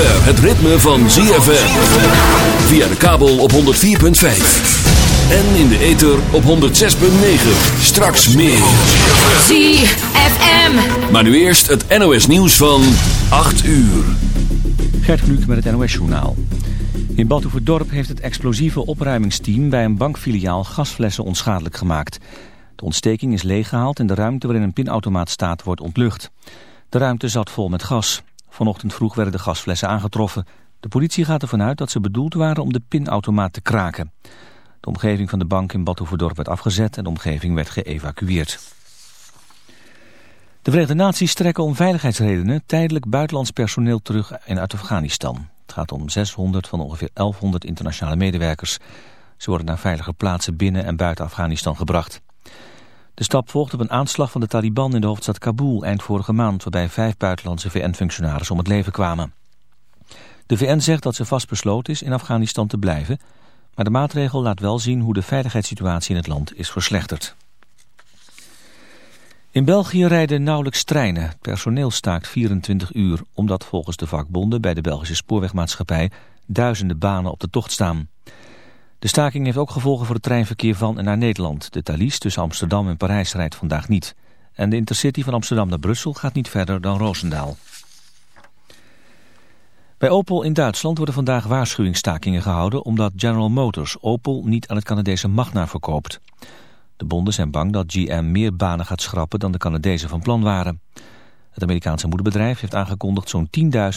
zover het ritme van ZFM. Via de kabel op 104.5. En in de ether op 106.9. Straks meer. ZFM. Maar nu eerst het NOS nieuws van 8 uur. Gert Kluk met het NOS-journaal. In Badhoevedorp heeft het explosieve opruimingsteam bij een bankfiliaal gasflessen onschadelijk gemaakt. De ontsteking is leeggehaald en de ruimte waarin een pinautomaat staat wordt ontlucht. De ruimte zat vol met gas. Vanochtend vroeg werden de gasflessen aangetroffen. De politie gaat ervan uit dat ze bedoeld waren om de pinautomaat te kraken. De omgeving van de bank in Badhoevedorp werd afgezet en de omgeving werd geëvacueerd. De Verenigde Naties trekken om veiligheidsredenen tijdelijk buitenlands personeel terug in uit Afghanistan. Het gaat om 600 van ongeveer 1100 internationale medewerkers. Ze worden naar veilige plaatsen binnen en buiten Afghanistan gebracht. De stap volgt op een aanslag van de Taliban in de hoofdstad Kabul eind vorige maand... waarbij vijf buitenlandse VN-functionarissen om het leven kwamen. De VN zegt dat ze vastbesloten is in Afghanistan te blijven... maar de maatregel laat wel zien hoe de veiligheidssituatie in het land is verslechterd. In België rijden nauwelijks treinen. Het personeel staakt 24 uur... omdat volgens de vakbonden bij de Belgische spoorwegmaatschappij... duizenden banen op de tocht staan... De staking heeft ook gevolgen voor het treinverkeer van en naar Nederland. De Thalys tussen Amsterdam en Parijs rijdt vandaag niet. En de Intercity van Amsterdam naar Brussel gaat niet verder dan Roosendaal. Bij Opel in Duitsland worden vandaag waarschuwingsstakingen gehouden... omdat General Motors Opel niet aan het Canadese Magna verkoopt. De bonden zijn bang dat GM meer banen gaat schrappen dan de Canadezen van plan waren. Het Amerikaanse moederbedrijf heeft aangekondigd zo'n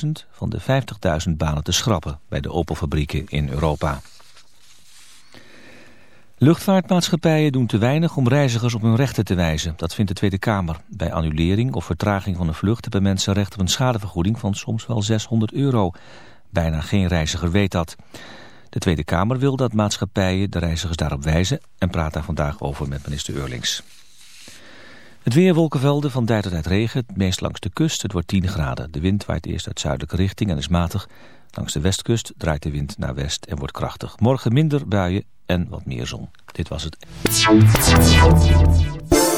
10.000 van de 50.000 banen te schrappen... bij de Opel-fabrieken in Europa. Luchtvaartmaatschappijen doen te weinig om reizigers op hun rechten te wijzen. Dat vindt de Tweede Kamer. Bij annulering of vertraging van een vlucht hebben mensen recht op een schadevergoeding van soms wel 600 euro. Bijna geen reiziger weet dat. De Tweede Kamer wil dat maatschappijen de reizigers daarop wijzen en praat daar vandaag over met minister Eurlings. Het weer wolkenvelden van tijd tot tijd regen, meest langs de kust. Het wordt 10 graden. De wind waait eerst uit zuidelijke richting en is matig. Langs de westkust draait de wind naar west en wordt krachtig. Morgen minder buien en wat meer zon. Dit was het.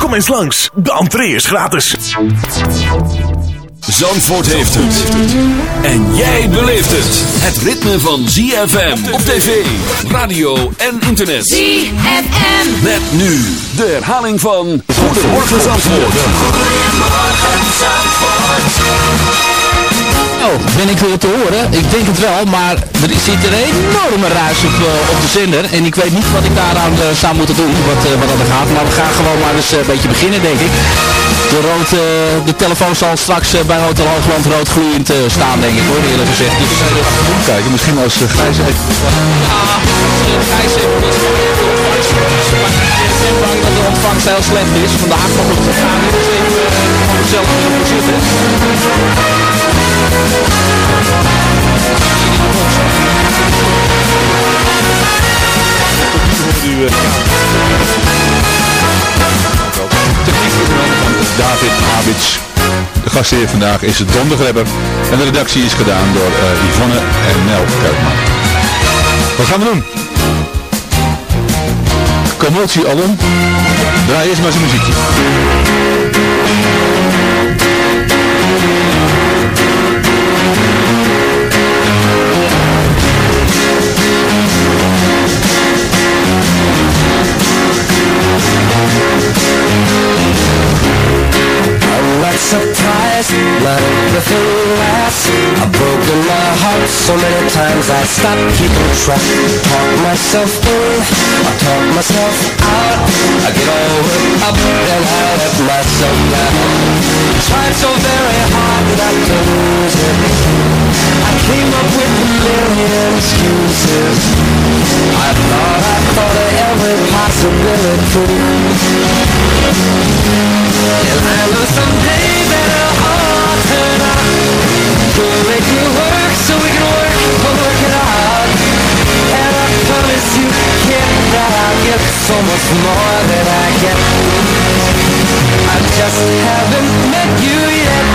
Kom eens langs, de entree is gratis. Zandvoort heeft het. En jij beleeft het. Het ritme van ZFM op tv, radio en internet. ZFM. Met nu de herhaling van Goedemorgen Zandvoort. Oh, ben ik weer te horen? Ik denk het wel, maar er zit een enorme ruis op, eh, op de zender. En ik weet niet wat ik daaraan uh, zou moeten doen, wat, uh, wat dat er gaat. Maar we gaan gewoon maar eens een beetje beginnen, denk ik. De, rood, de telefoon zal straks bij Hotel Hoogland rood gloeiend staan, denk ik hoor, eerlijk gezegd. Dus even kijken, misschien als uh, Gijs even... Ja, Gijs even Ik bang dat de ontvangst heel slecht is. Vandaag nog het gaan. Dus even van mezelf zitten. David Habits. De gastheer vandaag is Don de Grebber. En de redactie is gedaan door uh, Yvonne en Nel Kuipman. Wat gaan we doen? commotie alom. Draai eerst maar zijn muziekje. Lasts I've broken my heart so many times I stopped keeping track. Talk myself in, I talk myself out I get all worked up, then I let myself down Tried so very hard not to lose it. I came up with a million excuses. I thought I thought of every possibility. And I know someday that all turn out You'll make it that I'll get so much more than I get I just haven't met you yet.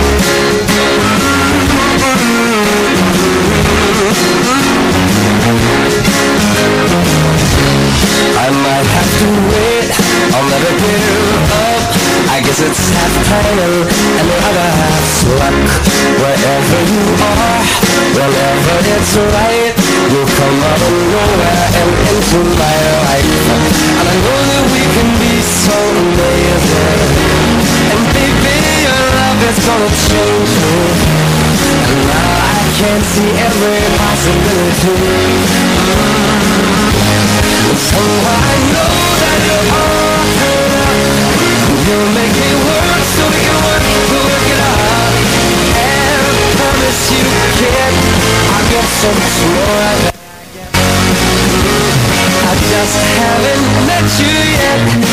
I might have to wait, I'll never give up I guess it's half timing and the other half's luck. Wherever you are, whenever it's right You'll come out of nowhere and into my life. And I know that we can be so amazing. And baby, your love is gonna change me. And now I can see every possibility. So I know that you're all You'll make me work so we can work, we'll work it out. And I promise you, I'll get so much more I just haven't met you yet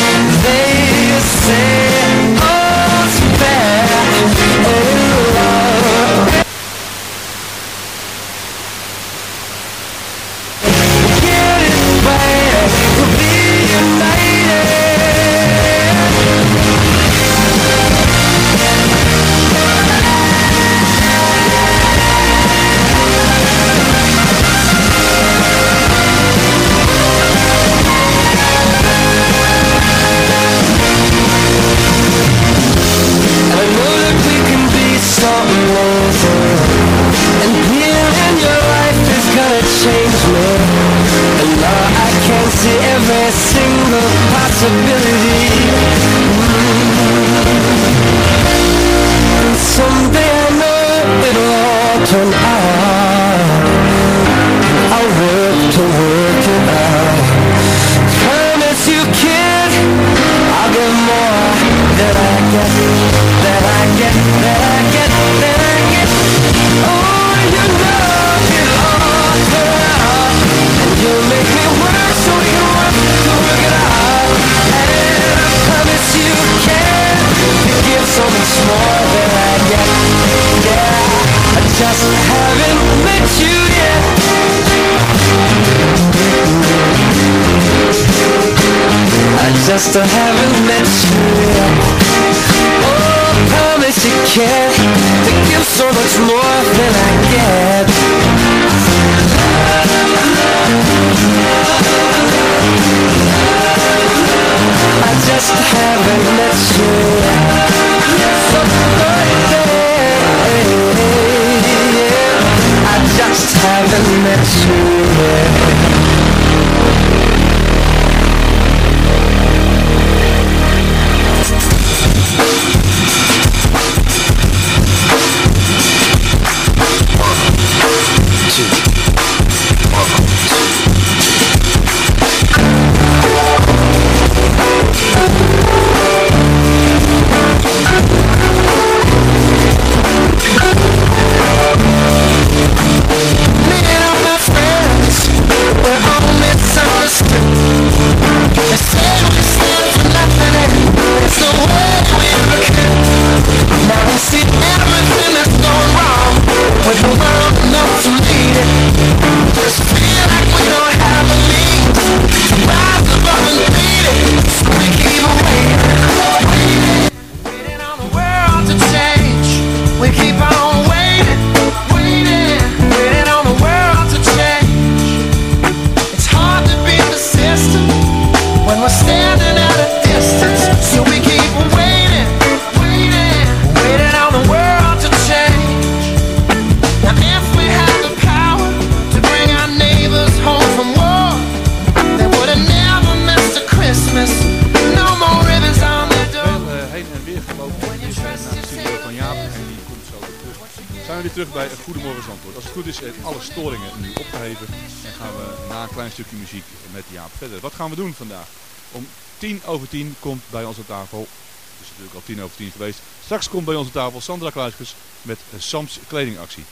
over 10 komt bij onze tafel, het is natuurlijk al 10 over 10 geweest, straks komt bij onze tafel Sandra Kluiskes met eh, Sams kledingactie.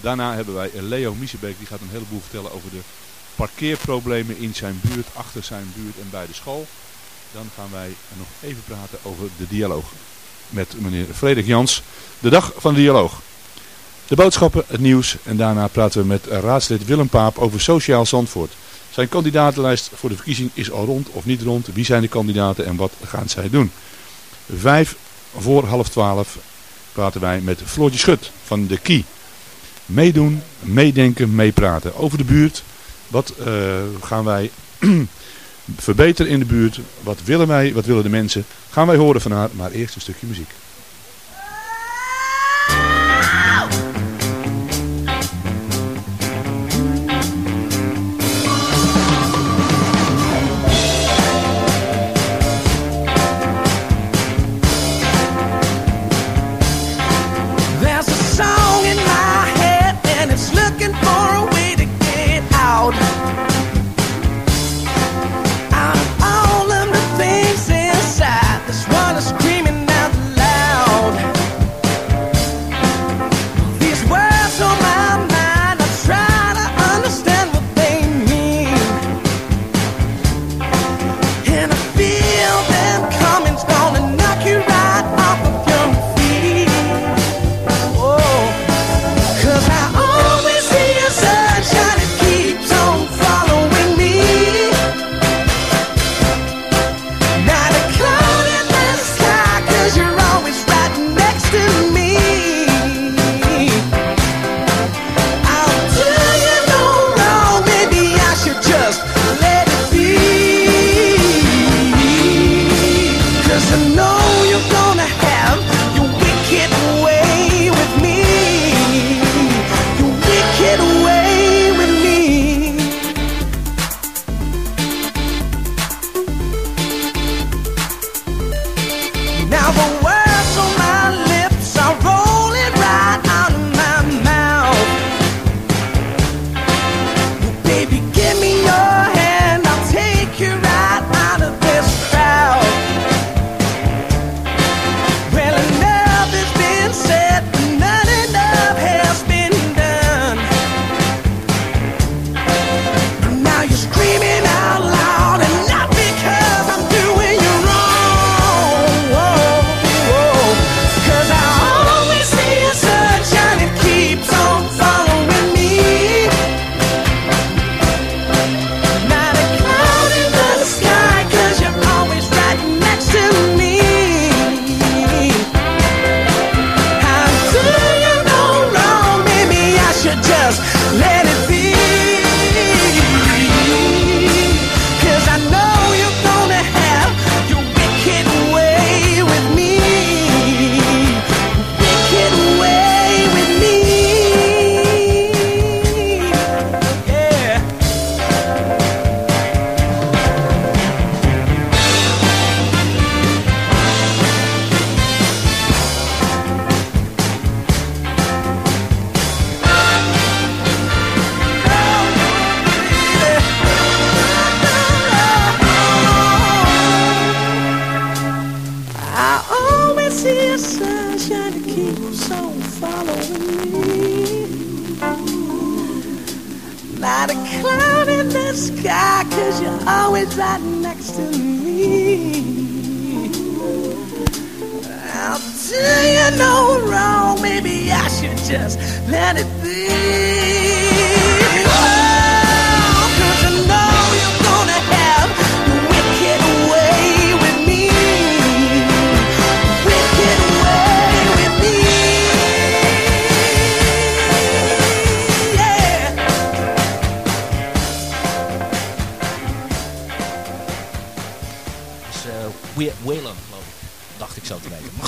Daarna hebben wij eh, Leo Miesebeek, die gaat een heleboel vertellen over de parkeerproblemen in zijn buurt, achter zijn buurt en bij de school. Dan gaan wij eh, nog even praten over de dialoog met meneer Frederik Jans, de dag van de dialoog. De boodschappen, het nieuws en daarna praten we met raadslid Willem Paap over Sociaal Zandvoort. Zijn kandidatenlijst voor de verkiezing is al rond of niet rond. Wie zijn de kandidaten en wat gaan zij doen? Vijf voor half twaalf praten wij met Floortje Schut van de Kie Meedoen, meedenken, meepraten over de buurt. Wat eh, gaan wij verbeteren in de buurt? Wat willen wij? Wat willen de mensen? Gaan wij horen van haar, maar eerst een stukje muziek. Baby, give me your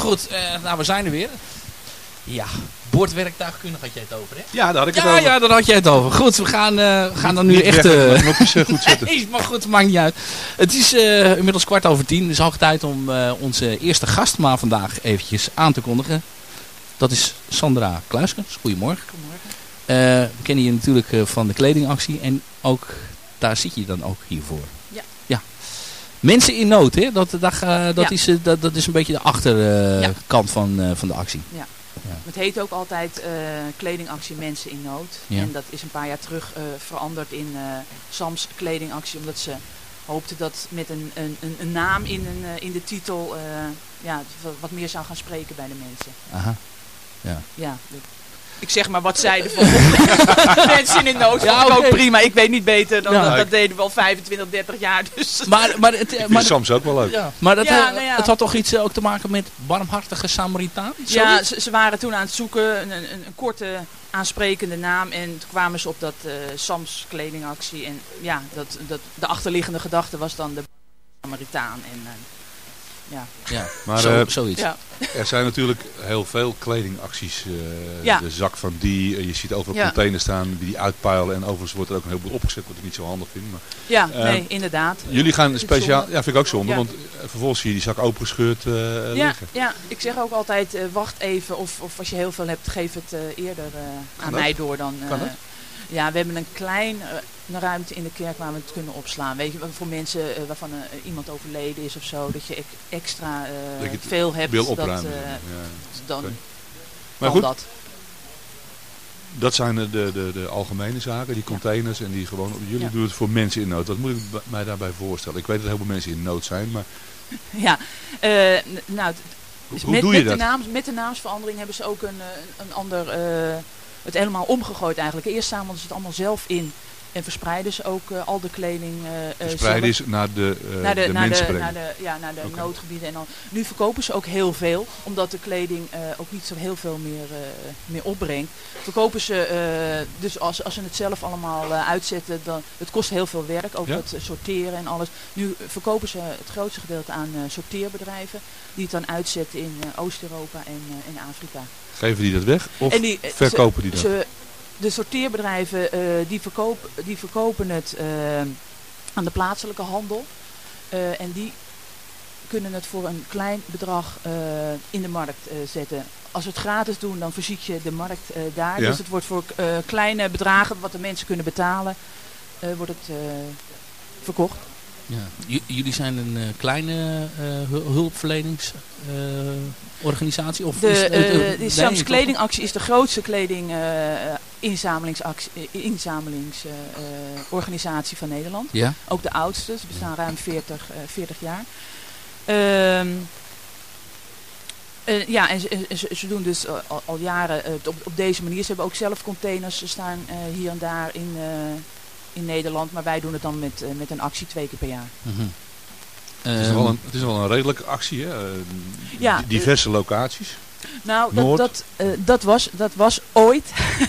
goed, eh, nou we zijn er weer. Ja, boordwerktuigkundig had jij het over, hè? Ja, daar had ik het over. Ja, daar had jij het over. Goed, we gaan, eh, gaan dan nu echt... Uh, goed zetten. maar goed, maakt niet uit. Het is inmiddels kwart over tien. Dus hoog tijd om onze eerste gast maar vandaag eventjes aan te kondigen. Dat is Sandra Kluiskens. Goedemorgen. Goedemorgen. kennen je natuurlijk van de kledingactie. En ook daar zit je dan ook hiervoor. Mensen in nood, hè? Dat, dat, eh, dat, Ja. is, eh, dat, dat is een beetje de achterkant Ja. van, eh, van de actie. Ja. Ja. Het heet ook altijd eh, kledingactie Mensen in Nood. Ja. En dat is een paar jaar terug eh, veranderd in eh, Sams kledingactie. Omdat ze hoopten dat met een, een, een, naam in, een, eh, in de titel eh, ja, wat- wat meer zou gaan spreken bij de mensen. Aha. Ja. Ja, ik zeg maar wat zij ervan Mensen in nood Ja, ja, ook prima. Ik weet niet beter. Dan, Ja. dat, dat deden we al 25, 30 jaar. Dus. Maar, maar, het, eh, maar, Sams ook wel leuk. ja, maar dat, Ja, eh, nou ja. het had toch iets eh, ook te maken met barmhartige Samaritaan? Ja, ze, ze waren toen aan het zoeken, een, een, een korte aansprekende naam. En toen kwamen ze op dat eh, Sams kledingactie. En ja, dat, dat, de achterliggende gedachte was dan de Samaritaan. En, ja. ja. Maar Zo, eh, zoiets. Ja. er zijn natuurlijk heel veel kledingacties. eh, Ja. De zak van die, eh, je ziet overal Ja. containers staan die die uitpeilen. En overigens wordt er ook een heleboel opgezet wat ik niet zo handig vind. Maar ja, nee, inderdaad. jullie gaan speciaal, ja vind ik ook zonde, Ja. want vervolgens zie je die zak opengescheurd eh Ja, liggen. ja, ik zeg ook altijd, eh, wacht even. Of, of als je heel veel hebt, geef het eh, eerder eh, aan dat? mij door dan... Kan dat? Ja, we hebben een klein eh, een ruimte in de kerk waar we het kunnen opslaan. Weet je, voor mensen eh, waarvan eh, iemand overleden is of zo, dat je ex- extra Dat je veel hebt. Wil dat, opruimen. ja. dan Maar goed, dat. dat zijn de, de, de, algemene zaken, die containers en die gewoon. Jullie Ja. doen het voor mensen in nood. Wat moet ik mij daarbij voorstellen? Ik weet dat er heel veel mensen in nood zijn, maar Ja, nou, dus hoe met, doe je met dat? De naams, met de naamsverandering hebben ze ook een, een ander, het helemaal omgegooid eigenlijk. Eerst zamelden ze het allemaal zelf in en verspreiden ze ook eh, al de kleding eh, Verspreiden is naar de, eh, naar de, de, naar mensen de, naar de, ja, naar de noodgebieden. En dan, nu verkopen ze ook heel veel, omdat de kleding ook niet zo heel veel meer, meer opbrengt. Verkopen ze, dus als, als ze het zelf allemaal uitzetten, dan, het kost heel veel werk, ook Ja. het sorteren en alles. Nu verkopen ze het grootste gedeelte aan sorteerbedrijven, die het dan uitzetten in Oost-Europa en in Afrika. Geven die dat weg of die, verkopen die ze, dat? Ze, de sorteerbedrijven eh, die, verkoop, die verkopen het eh, aan de plaatselijke handel. Eh, en die kunnen het voor een klein bedrag in de markt zetten. Als we het gratis doen, dan verziek je de markt daar. Ja. Dus het wordt voor kleine bedragen, wat de mensen kunnen betalen, wordt het verkocht. Ja. Jullie zijn een eh, kleine eh, hul- hulpverleningsorganisatie? of De, is, het- eh, de nee, Sams? Kledingactie is de grootste kleding eh, eh, inzamelingsactie- eh, inzamelingsorganisatie van Nederland. Ja? Ook de oudste, ze bestaan ruim 40, eh, 40 jaar. Ehm, eh, ja, en ze, ze, ze doen dus al, al jaren op, op deze manier. Ze hebben ook zelf containers staan hier en daar in, in Nederland. Maar wij doen het dan met, eh, met een actie twee keer per jaar. Mhm. Het is, Ehm, wel een, het is wel een redelijke actie, hè? Eh, Ja, diverse locaties. Nou, dat, dat, eh, dat, was, dat was ooit.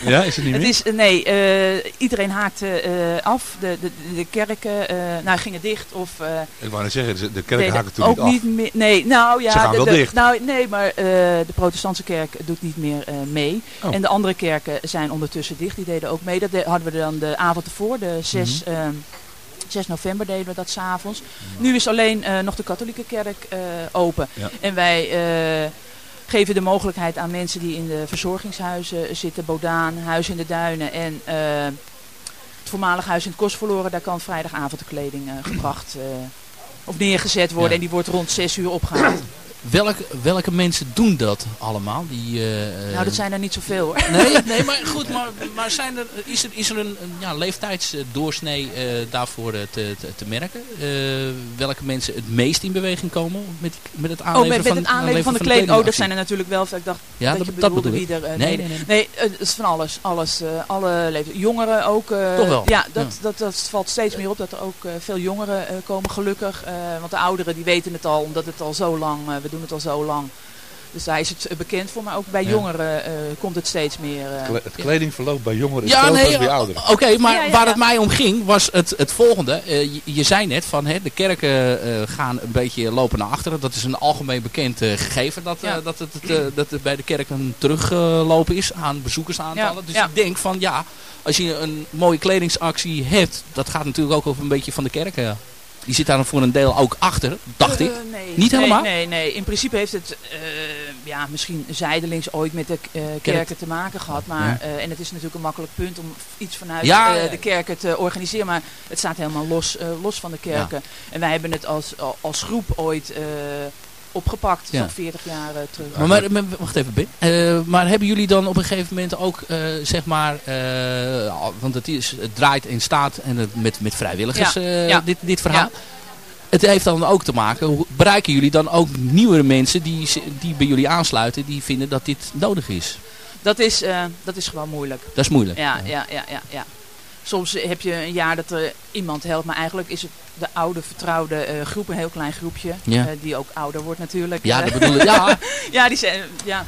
Ja, is het niet Het meer? is, eh, nee, eh, iedereen haakte af. De, de, de kerken nou, gingen dicht. Of, Ik wou net zeggen, de- kerken haken toen ook niet af. meer. Nee, nou ja. Ze gaan de, wel de- dicht. Nou, nee, maar de protestantse kerk doet niet meer mee. Oh. En de andere kerken zijn ondertussen dicht. Die deden ook mee. Dat de- hadden we dan de avond ervoor, de 6, Mhm. ehm, 6 november deden we dat s'avonds. Nu is alleen nog de katholieke kerk open. Ja. En wij eh, geven de mogelijkheid aan mensen die in de verzorgingshuizen zitten. Bodaan, Huis in de Duinen en eh, het voormalig huis in het Kostverloren. Daar kan vrijdagavond de kleding eh, gebracht eh, of neergezet worden. Ja. En die wordt rond 6 uur opgehaald. Welke, welke mensen doen dat allemaal? Die, eh, nou, dat zijn er niet zoveel hoor. Nee, nee maar goed, maar, maar zijn er, is er, is er een, ja, leeftijdsdoorsnee eh, daarvoor eh, te, te, te merken? Welke mensen het meest in beweging komen met, met het Oh, aanleveren met, met van, het aanleveren van de kleding. Oh, dat zijn er natuurlijk wel. Ik dacht Ja, dat, dat- je dat bedoel ik. wie er... Nee, nee, nee, nee. het is van alles. alles alle leeftijden. Jongeren ook. Toch wel? Ja, dat, Ja. Dat, dat valt steeds meer op. Dat er ook veel jongeren komen gelukkig. Want de ouderen die weten het al. Omdat het al zo lang... we doen het al zo lang. Dus daar is het eh, bekend voor, maar ook bij Ja. jongeren eh, komt het steeds meer. eh, Kle- Het kledingverloop bij jongeren is Ja, nee, bij ouderen. oké, maar Ja, ja, waar het mij om ging was het, het volgende. Eh, je, je zei net van hè, de kerken eh, gaan een beetje lopen naar achteren. Dat is een algemeen bekend eh, gegeven dat, eh, Ja. dat, het, het, eh, dat het bij de kerk een teruglopen is aan bezoekersaantallen. Ja, Dus ja. ik denk van ja, als je een mooie kledingsactie hebt, dat gaat natuurlijk ook over een beetje van de kerk. Die zit daar voor een deel ook achter, dacht Eh, ik. nee, Niet helemaal? Nee, nee, nee. In principe heeft het eh, ja, misschien zijdelings ooit met de eh, kerken te maken gehad. Maar, en het is natuurlijk een makkelijk punt om iets vanuit Ja, de kerken te organiseren. Maar het staat helemaal los, los van de kerken. En wij hebben het als, als groep ooit opgepakt. Ja. Zo'n 40 jaar eh, terug. Maar, maar, maar- wacht even, Ben. Eh, maar hebben jullie dan op een gegeven moment ook, eh, zeg maar, want het, is, het draait en staat en het, met, met vrijwilligers, Ja, ja. dit, dit verhaal. Het heeft dan ook te maken, bereiken jullie dan ook nieuwere mensen die, die bij jullie aansluiten, die vinden dat dit nodig is? Dat is, dat is gewoon moeilijk. Dat is moeilijk. Ja, ja, ja, ja, ja. Soms heb je een jaar dat er iemand helpt, maar eigenlijk is het de oude vertrouwde eh, groep, een heel klein groepje, Ja. eh, die ook ouder wordt natuurlijk. Ja, Eh, dat bedoel ik. Ja, ja, die zijn, ja.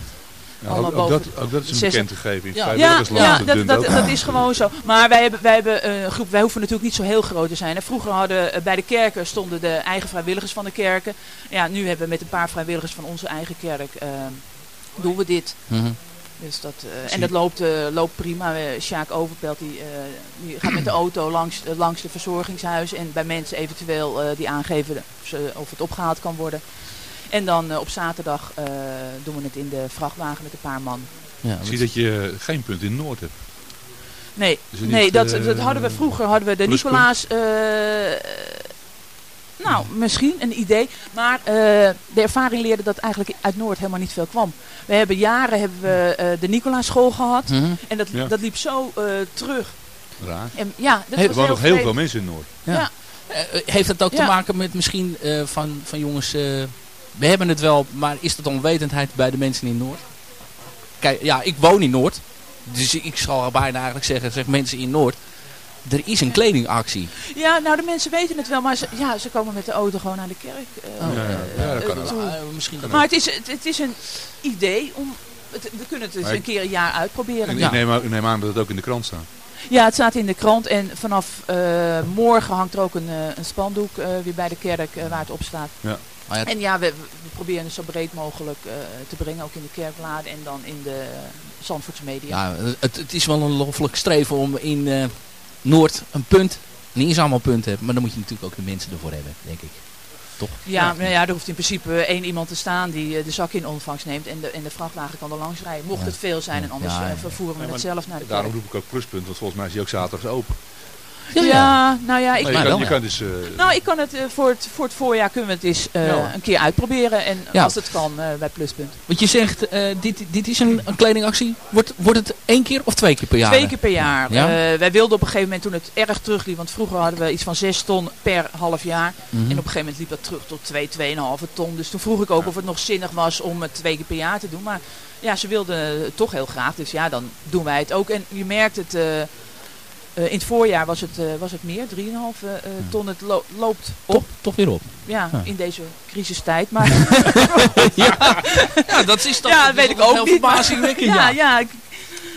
Ook, ook boven dat, ook dat is een zes- bekend gegeven in Ja. Ja, ja dat, dat, is gewoon zo. Maar wij hebben, wij hebben eh, een groep, wij hoeven natuurlijk niet zo heel groot te zijn. hè. Vroeger hadden bij de kerken stonden de eigen vrijwilligers van de kerken. Ja, nu hebben we met een paar vrijwilligers van onze eigen kerk eh, doen we dit. Mhm. Dus dat, eh, en dat loopt, eh, loopt prima. Eh, Sjaak Overpelt die, eh, die gaat met de auto langs, langs de verzorgingshuis. En bij mensen eventueel eh, die aangeven of, ze- of het opgehaald kan worden. En dan eh, op zaterdag eh, doen we het in de vrachtwagen met een paar man. ja, Ik zie dat je geen punt in Noord hebt. Nee, het nee niet, dat, dat hadden we vroeger. Hadden we de? Nicolaas... nou, misschien een idee. Maar eh, de ervaring leerde dat eigenlijk uit Noord helemaal niet veel kwam. We hebben jaren hebben we eh, de Nicolaas school gehad. Mhm. En dat, Ja. dat liep zo eh, terug. Raar. En, ja, dat Hey, Er was wonen nog heel veel mensen in Noord. Ja. Ja. Heeft het ook te maken met misschien eh, van, van jongens, eh, we hebben het wel, maar is dat onwetendheid bij de mensen in Noord? Kijk, ja, ik woon in Noord. Dus ik zal bijna eigenlijk zeggen, zeg mensen in Noord. Er is een kledingactie. Ja, nou de mensen weten het wel. Maar ze, ja, ze komen met de auto gewoon naar de kerk. Oh, Ja, ja, ja, dat kan misschien Maar het is, het, het is een idee om... Het, we kunnen het dus Maar ik- een keer een jaar uitproberen. En Ja. ik, neem, aan- ik neem aan dat het ook in de krant staat. Ja, het staat in de krant en vanaf eh, morgen hangt er ook een, eh, een spandoek eh, weer bij de kerk waar het op staat. Ja. En ja, we, we proberen het zo breed mogelijk eh, te brengen, ook in de kerkbladen en dan in de Zandvoortse media. ja, het, het is wel een loffelijk streven om in eh, Noord een punt, niet eens allemaal punten te hebben. Maar dan moet je natuurlijk ook de mensen ervoor hebben, denk ik. Toch? Ja, nou ja, er hoeft in principe één iemand te staan die eh, de zak in ontvangst neemt en de, en de vrachtwagen kan er langs rijden. Mocht Ja. het veel zijn en anders Ja, eh, ja. vervoeren we Ja, het zelf naar de Daarom roep ik ook pluspunt, want volgens mij is die ook zaterdags open. Ja, nou ja, ik, Maar je mij kan, wel, je ja. kan dus... eh, nou, ik kan het eh, voor, het voor het voorjaar kunnen we het eens eh, Ja. een keer uitproberen. En Ja. als het kan eh, bij Pluspunt. Want je zegt, eh, dit, dit is een, een kledingactie. Wordt, wordt het één keer of twee keer per jaar? Twee keer per jaar. Ja? Eh, wij wilden op een gegeven moment toen het erg terugliep. Want vroeger hadden we iets van 6 ton per half jaar. Mhm. En op een gegeven moment liep dat terug tot 2, 2,5 ton. Dus toen vroeg ik ook of het nog zinnig was om het twee keer per jaar te doen. Maar ja, ze wilden het toch heel graag. Dus ja, dan doen wij het ook. En je merkt het... eh, in het voorjaar was het, eh, was het meer, 3,5 eh, eh, ton. Het lo- loopt op, Toch, toch weer op. ja, Ja. in deze crisistijd. Maar ja. ja, dat is toch ja, dat weet is ik ook heel niet. verbazingwekkend, ja, ja, ik-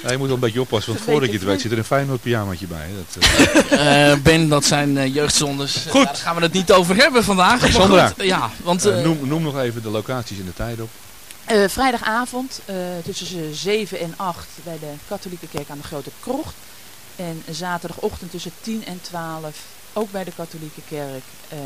ja, je moet wel een beetje oppassen, want voordat je het weet zit er een Feyenoord pyjamaatje bij. Dat, ben, dat zijn jeugdzondes. Goed. Daar gaan we het niet over hebben vandaag. Maar Sandra. goed, Ja, want... noem, noem nog even de locaties en de tijden op. Eh, vrijdagavond eh, tussen 7 en 8 bij de katholieke kerk aan de Grote Krocht. En zaterdagochtend tussen 10 en 12 ook bij de katholieke kerk. Eh,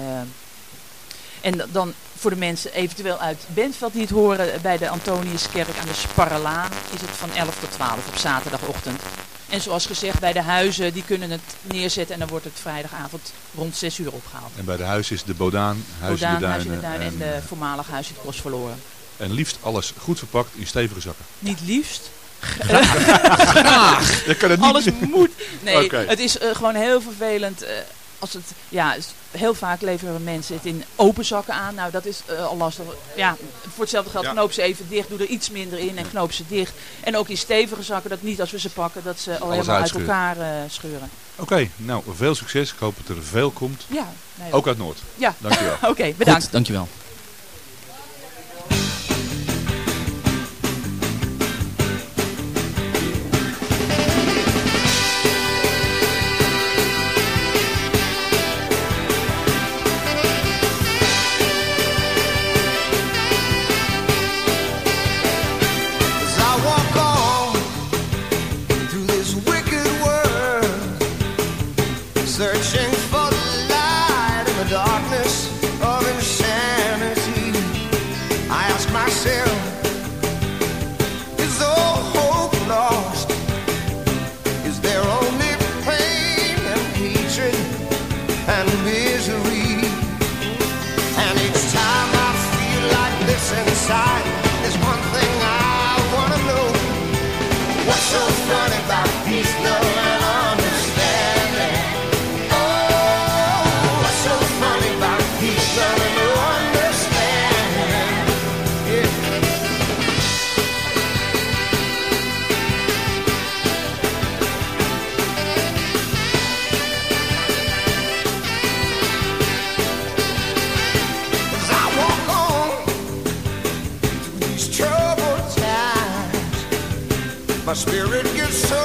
en da- dan voor de mensen eventueel uit Bentveld die het horen bij de Antoniuskerk aan de Sparrelaan is het van 11 tot 12 op zaterdagochtend. En zoals gezegd bij de huizen die kunnen het neerzetten en dan wordt het vrijdagavond rond 6 uur opgehaald. En bij de huis is de Bodaan, Huis in de Bodaan, Huis in de Duinen. Duin en, en, de eh, voormalige Huis in het Bos verloren. en liefst alles goed verpakt in stevige zakken. Niet liefst, Je kan het niet... Alles moet. Nee, het is eh, gewoon heel vervelend. eh, als het, ja, is- heel vaak leveren mensen het in open zakken aan. Nou, dat is eh, al lastig. Ja, voor hetzelfde geld Ja. knoop ze even dicht, doe er iets minder in en knoop ze dicht. En ook in stevige zakken, dat niet als we ze pakken, dat ze al helemaal uit elkaar eh, scheuren. Oké, nou veel succes. Ik hoop dat er veel komt. Ja, nee, Ook uit Noord. Ja. Dankjewel. Oké, bedankt. Goed, dankjewel. My spirit gets so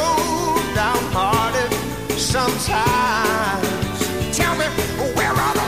downhearted sometimes. Tell me, where are the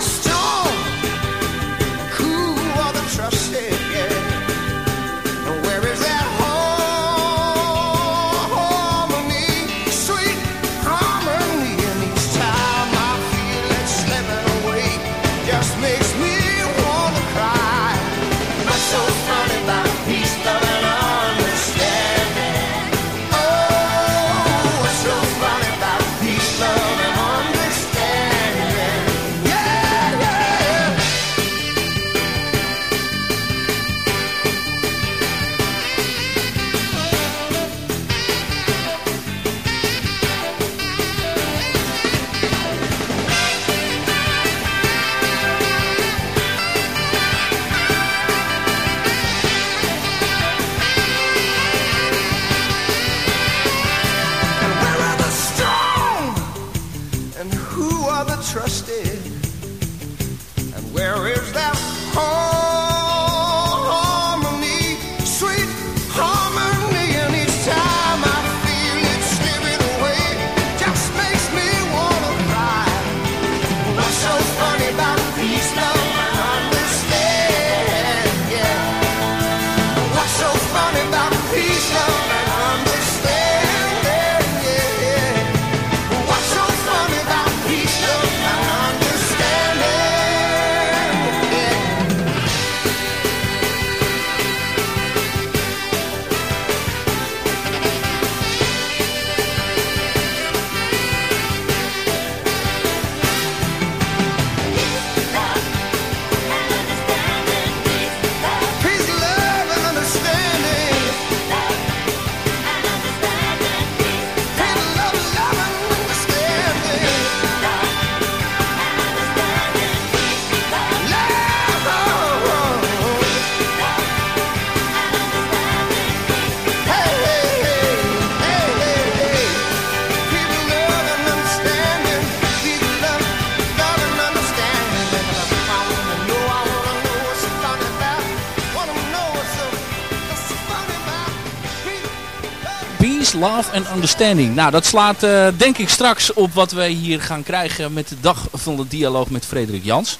Love and Understanding. Nou, dat slaat eh, denk ik straks op wat wij hier gaan krijgen met de dag van de dialoog met Frederik Jans.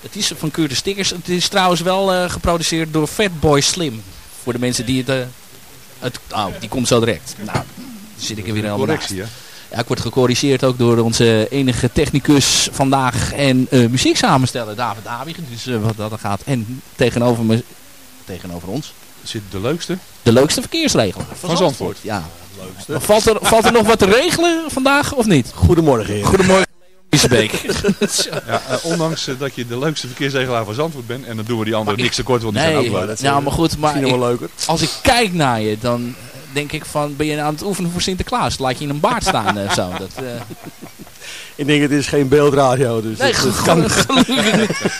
Het is van Curtis Stickers. Het is trouwens wel eh, geproduceerd door Fatboy Slim. Voor de mensen die het... het oh, die komt zo direct. Nou, dan zit ik er weer helemaal Correctie, naast. Ja, ik word gecorrigeerd ook door onze enige technicus vandaag en muziek samenstellen, David Abig. Dus wat dat gaat. En tegenover, me, tegenover ons Zit de leukste? de leukste verkeersregel Van Zandvoort. Ja. Valt er, valt er nog wat te regelen vandaag of niet? Goedemorgen, heren. Goedemorgen, Isbeek. Ja, eh, ondanks eh, dat je de leukste verkeersregelaar van Zandvoort bent. En dan doen we die anderen Maar niks tekort, want die zijn Nee, ook leuk. ja, maar goed, maar ik- leuker. als ik kijk naar je, dan denk ik van, ben je aan het oefenen voor Sinterklaas? Laat je in een baard staan en zo. Dat, eh, Ik denk, het is geen beeldradio, dus nee, dat, dat ge- kan gelukkig niet.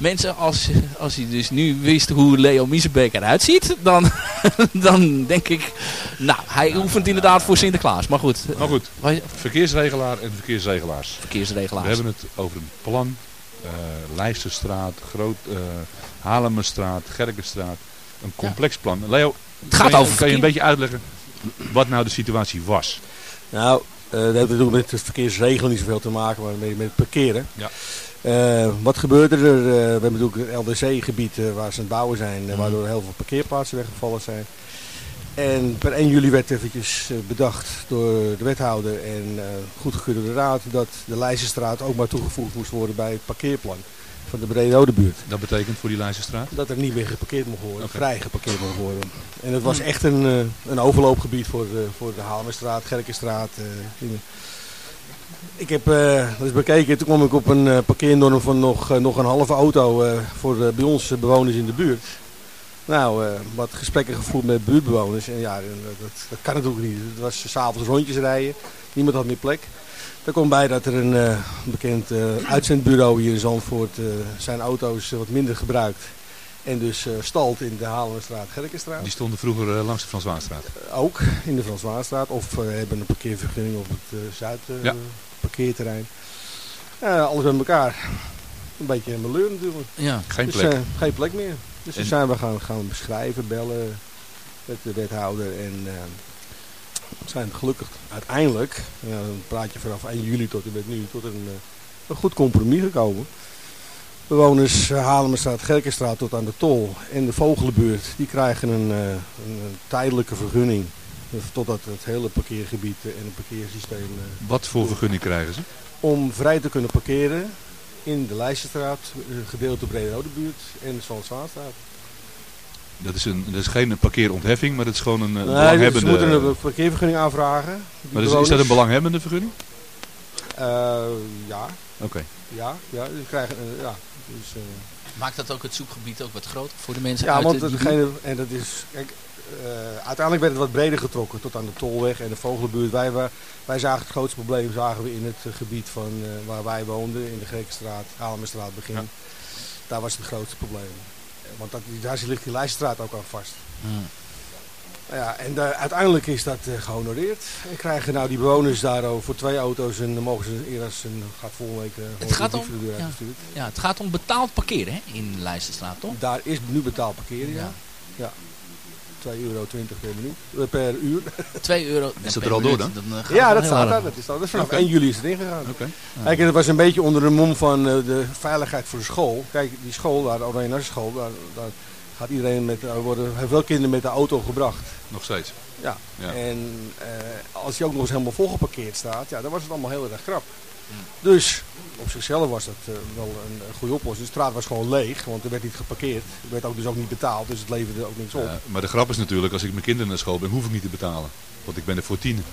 Mensen, als, als je dus nu wist hoe Leo Miesenbeek eruit ziet, dan, dan denk ik, nou, hij oefent inderdaad voor Sinterklaas. Maar goed, Maar goed, verkeersregelaar en verkeersregelaars. verkeersregelaars. We hebben het over een plan. eh Lijsterstraat, Groot, eh Halemerstraat, Gerkenstraat. Een complex plan. Leo, Het gaat kan je, over kan je een beetje uitleggen wat nou de situatie was? Nou, dat heeft natuurlijk met het verkeersregelen niet zoveel te maken, maar met, met het parkeren. Ja. Eh, wat gebeurde er? Eh, we hebben natuurlijk een LDC-gebied eh, waar ze aan het bouwen zijn, Mhm. eh, waardoor heel veel parkeerplaatsen weggevallen zijn. En per 1 juli werd eventjes eh, bedacht door de wethouder en eh goedgekeurd door de raad dat de Leijzenstraat ook maar toegevoegd moest worden bij het parkeerplan van de Brede buurt. Dat betekent voor die Lijsterstraat? Dat er niet meer geparkeerd mocht worden, Oké. vrij geparkeerd mocht worden. En het was echt een, eh, een overloopgebied voor, de voor de Hamerstraat, Gerkenstraat. eh, ik heb eh, dat is bekeken, toen kwam ik op een eh, parkeernorm van nog, eh, nog een halve auto eh, voor eh, bij ons eh, bewoners in de buurt. Nou, eh, wat gesprekken gevoerd met buurtbewoners. En ja, eh, dat, dat kan natuurlijk niet. Het was s'avonds rondjes rijden. Niemand had meer plek. Er komt bij dat er een eh, bekend eh, uitzendbureau hier in Zandvoort eh, zijn auto's wat minder gebruikt. En dus eh, stalt in de Halenstraat, Gerkenstraat. Die stonden vroeger langs de Frans Waanstraat. Ook in de Frans Waanstraat. Of hebben een parkeervergunning op het Zuid eh, Ja. alles bij elkaar. Een beetje een meleur natuurlijk. Ja. Geen Dus, plek. geen plek meer. Dus En- toen zijn we gaan, gaan beschrijven, bellen met de wethouder. En eh, zijn gelukkig uiteindelijk, ja, dan praat je vanaf 1 juli tot en met nu, tot een, eh, een goed compromis gekomen. Bewoners uh, Halemerstraat, Gerkenstraat tot aan de Tol en de Vogelenbuurt, die krijgen een, eh, een, een tijdelijke vergunning. eh, Totdat het hele parkeergebied eh, en het parkeersysteem... eh, Wat voor vergunning krijgen ze? om vrij te kunnen parkeren in de Leijsterstraat, gedeelte Brede Rode buurt en de Zwanswaarstraat. Dat is, een, dat is geen parkeerontheffing, maar dat is gewoon een eh, Nee, dus belanghebbende... ze moeten een parkeervergunning aanvragen. maar is, is dat een belanghebbende vergunning? Eh, ja. Oké. Ja, ja, ze krijgen, eh, ja. Dus, eh, Maakt dat ook het zoekgebied ook wat groter voor de mensen ja, uit want de- degene, en dat is, kijk, eh, uiteindelijk werd het wat breder getrokken tot aan de Tolweg en de Vogelenbuurt. Wij, wa- wij zagen het grootste probleem zagen we in het gebied van eh, waar wij woonden, in de Grekenstraat, Halemerstraat begin. Daar was het grootste probleem. Want dat, daar ligt die lijststraat ook aan vast. Hmm. Nou Ja, en daar- uiteindelijk is dat eh, gehonoreerd. En krijgen nou die bewoners daar ook voor twee auto's en dan mogen ze als een gaat volgende week eh, gewoon Het gaat de om, brief voor de deur ja. uitgestuurd. ja, het gaat om betaald parkeren hè, in de Leijsterstraat, toch? Daar is nu betaald parkeren, ja. ja. 2,20 euro per minuut, eh, per uur. 2 euro. Is dat er al door dan? Dan, eh, ja, dat staat daar. Dat is, dat is vanaf Oké. 1 juli is het ingegaan. Oké. Kijk, het was een beetje onder de mom van eh, de veiligheid voor de school. Kijk, die school, daar, de Oranje school, daar, daar gaat iedereen met, er worden heel veel kinderen met de auto gebracht. Nog steeds. Ja. Ja. En eh, als je ook nog eens helemaal volgeparkeerd staat, ja, dan was het allemaal heel erg krap. Dus op zichzelf was dat eh, wel een, een goede oplossing. De straat was gewoon leeg, want er werd niet geparkeerd. Er werd ook dus ook niet betaald, dus het leverde ook niks op. Ja, maar de grap is natuurlijk, als ik mijn kinderen naar school ben, hoef ik niet te betalen. Want ik ben er voor tien.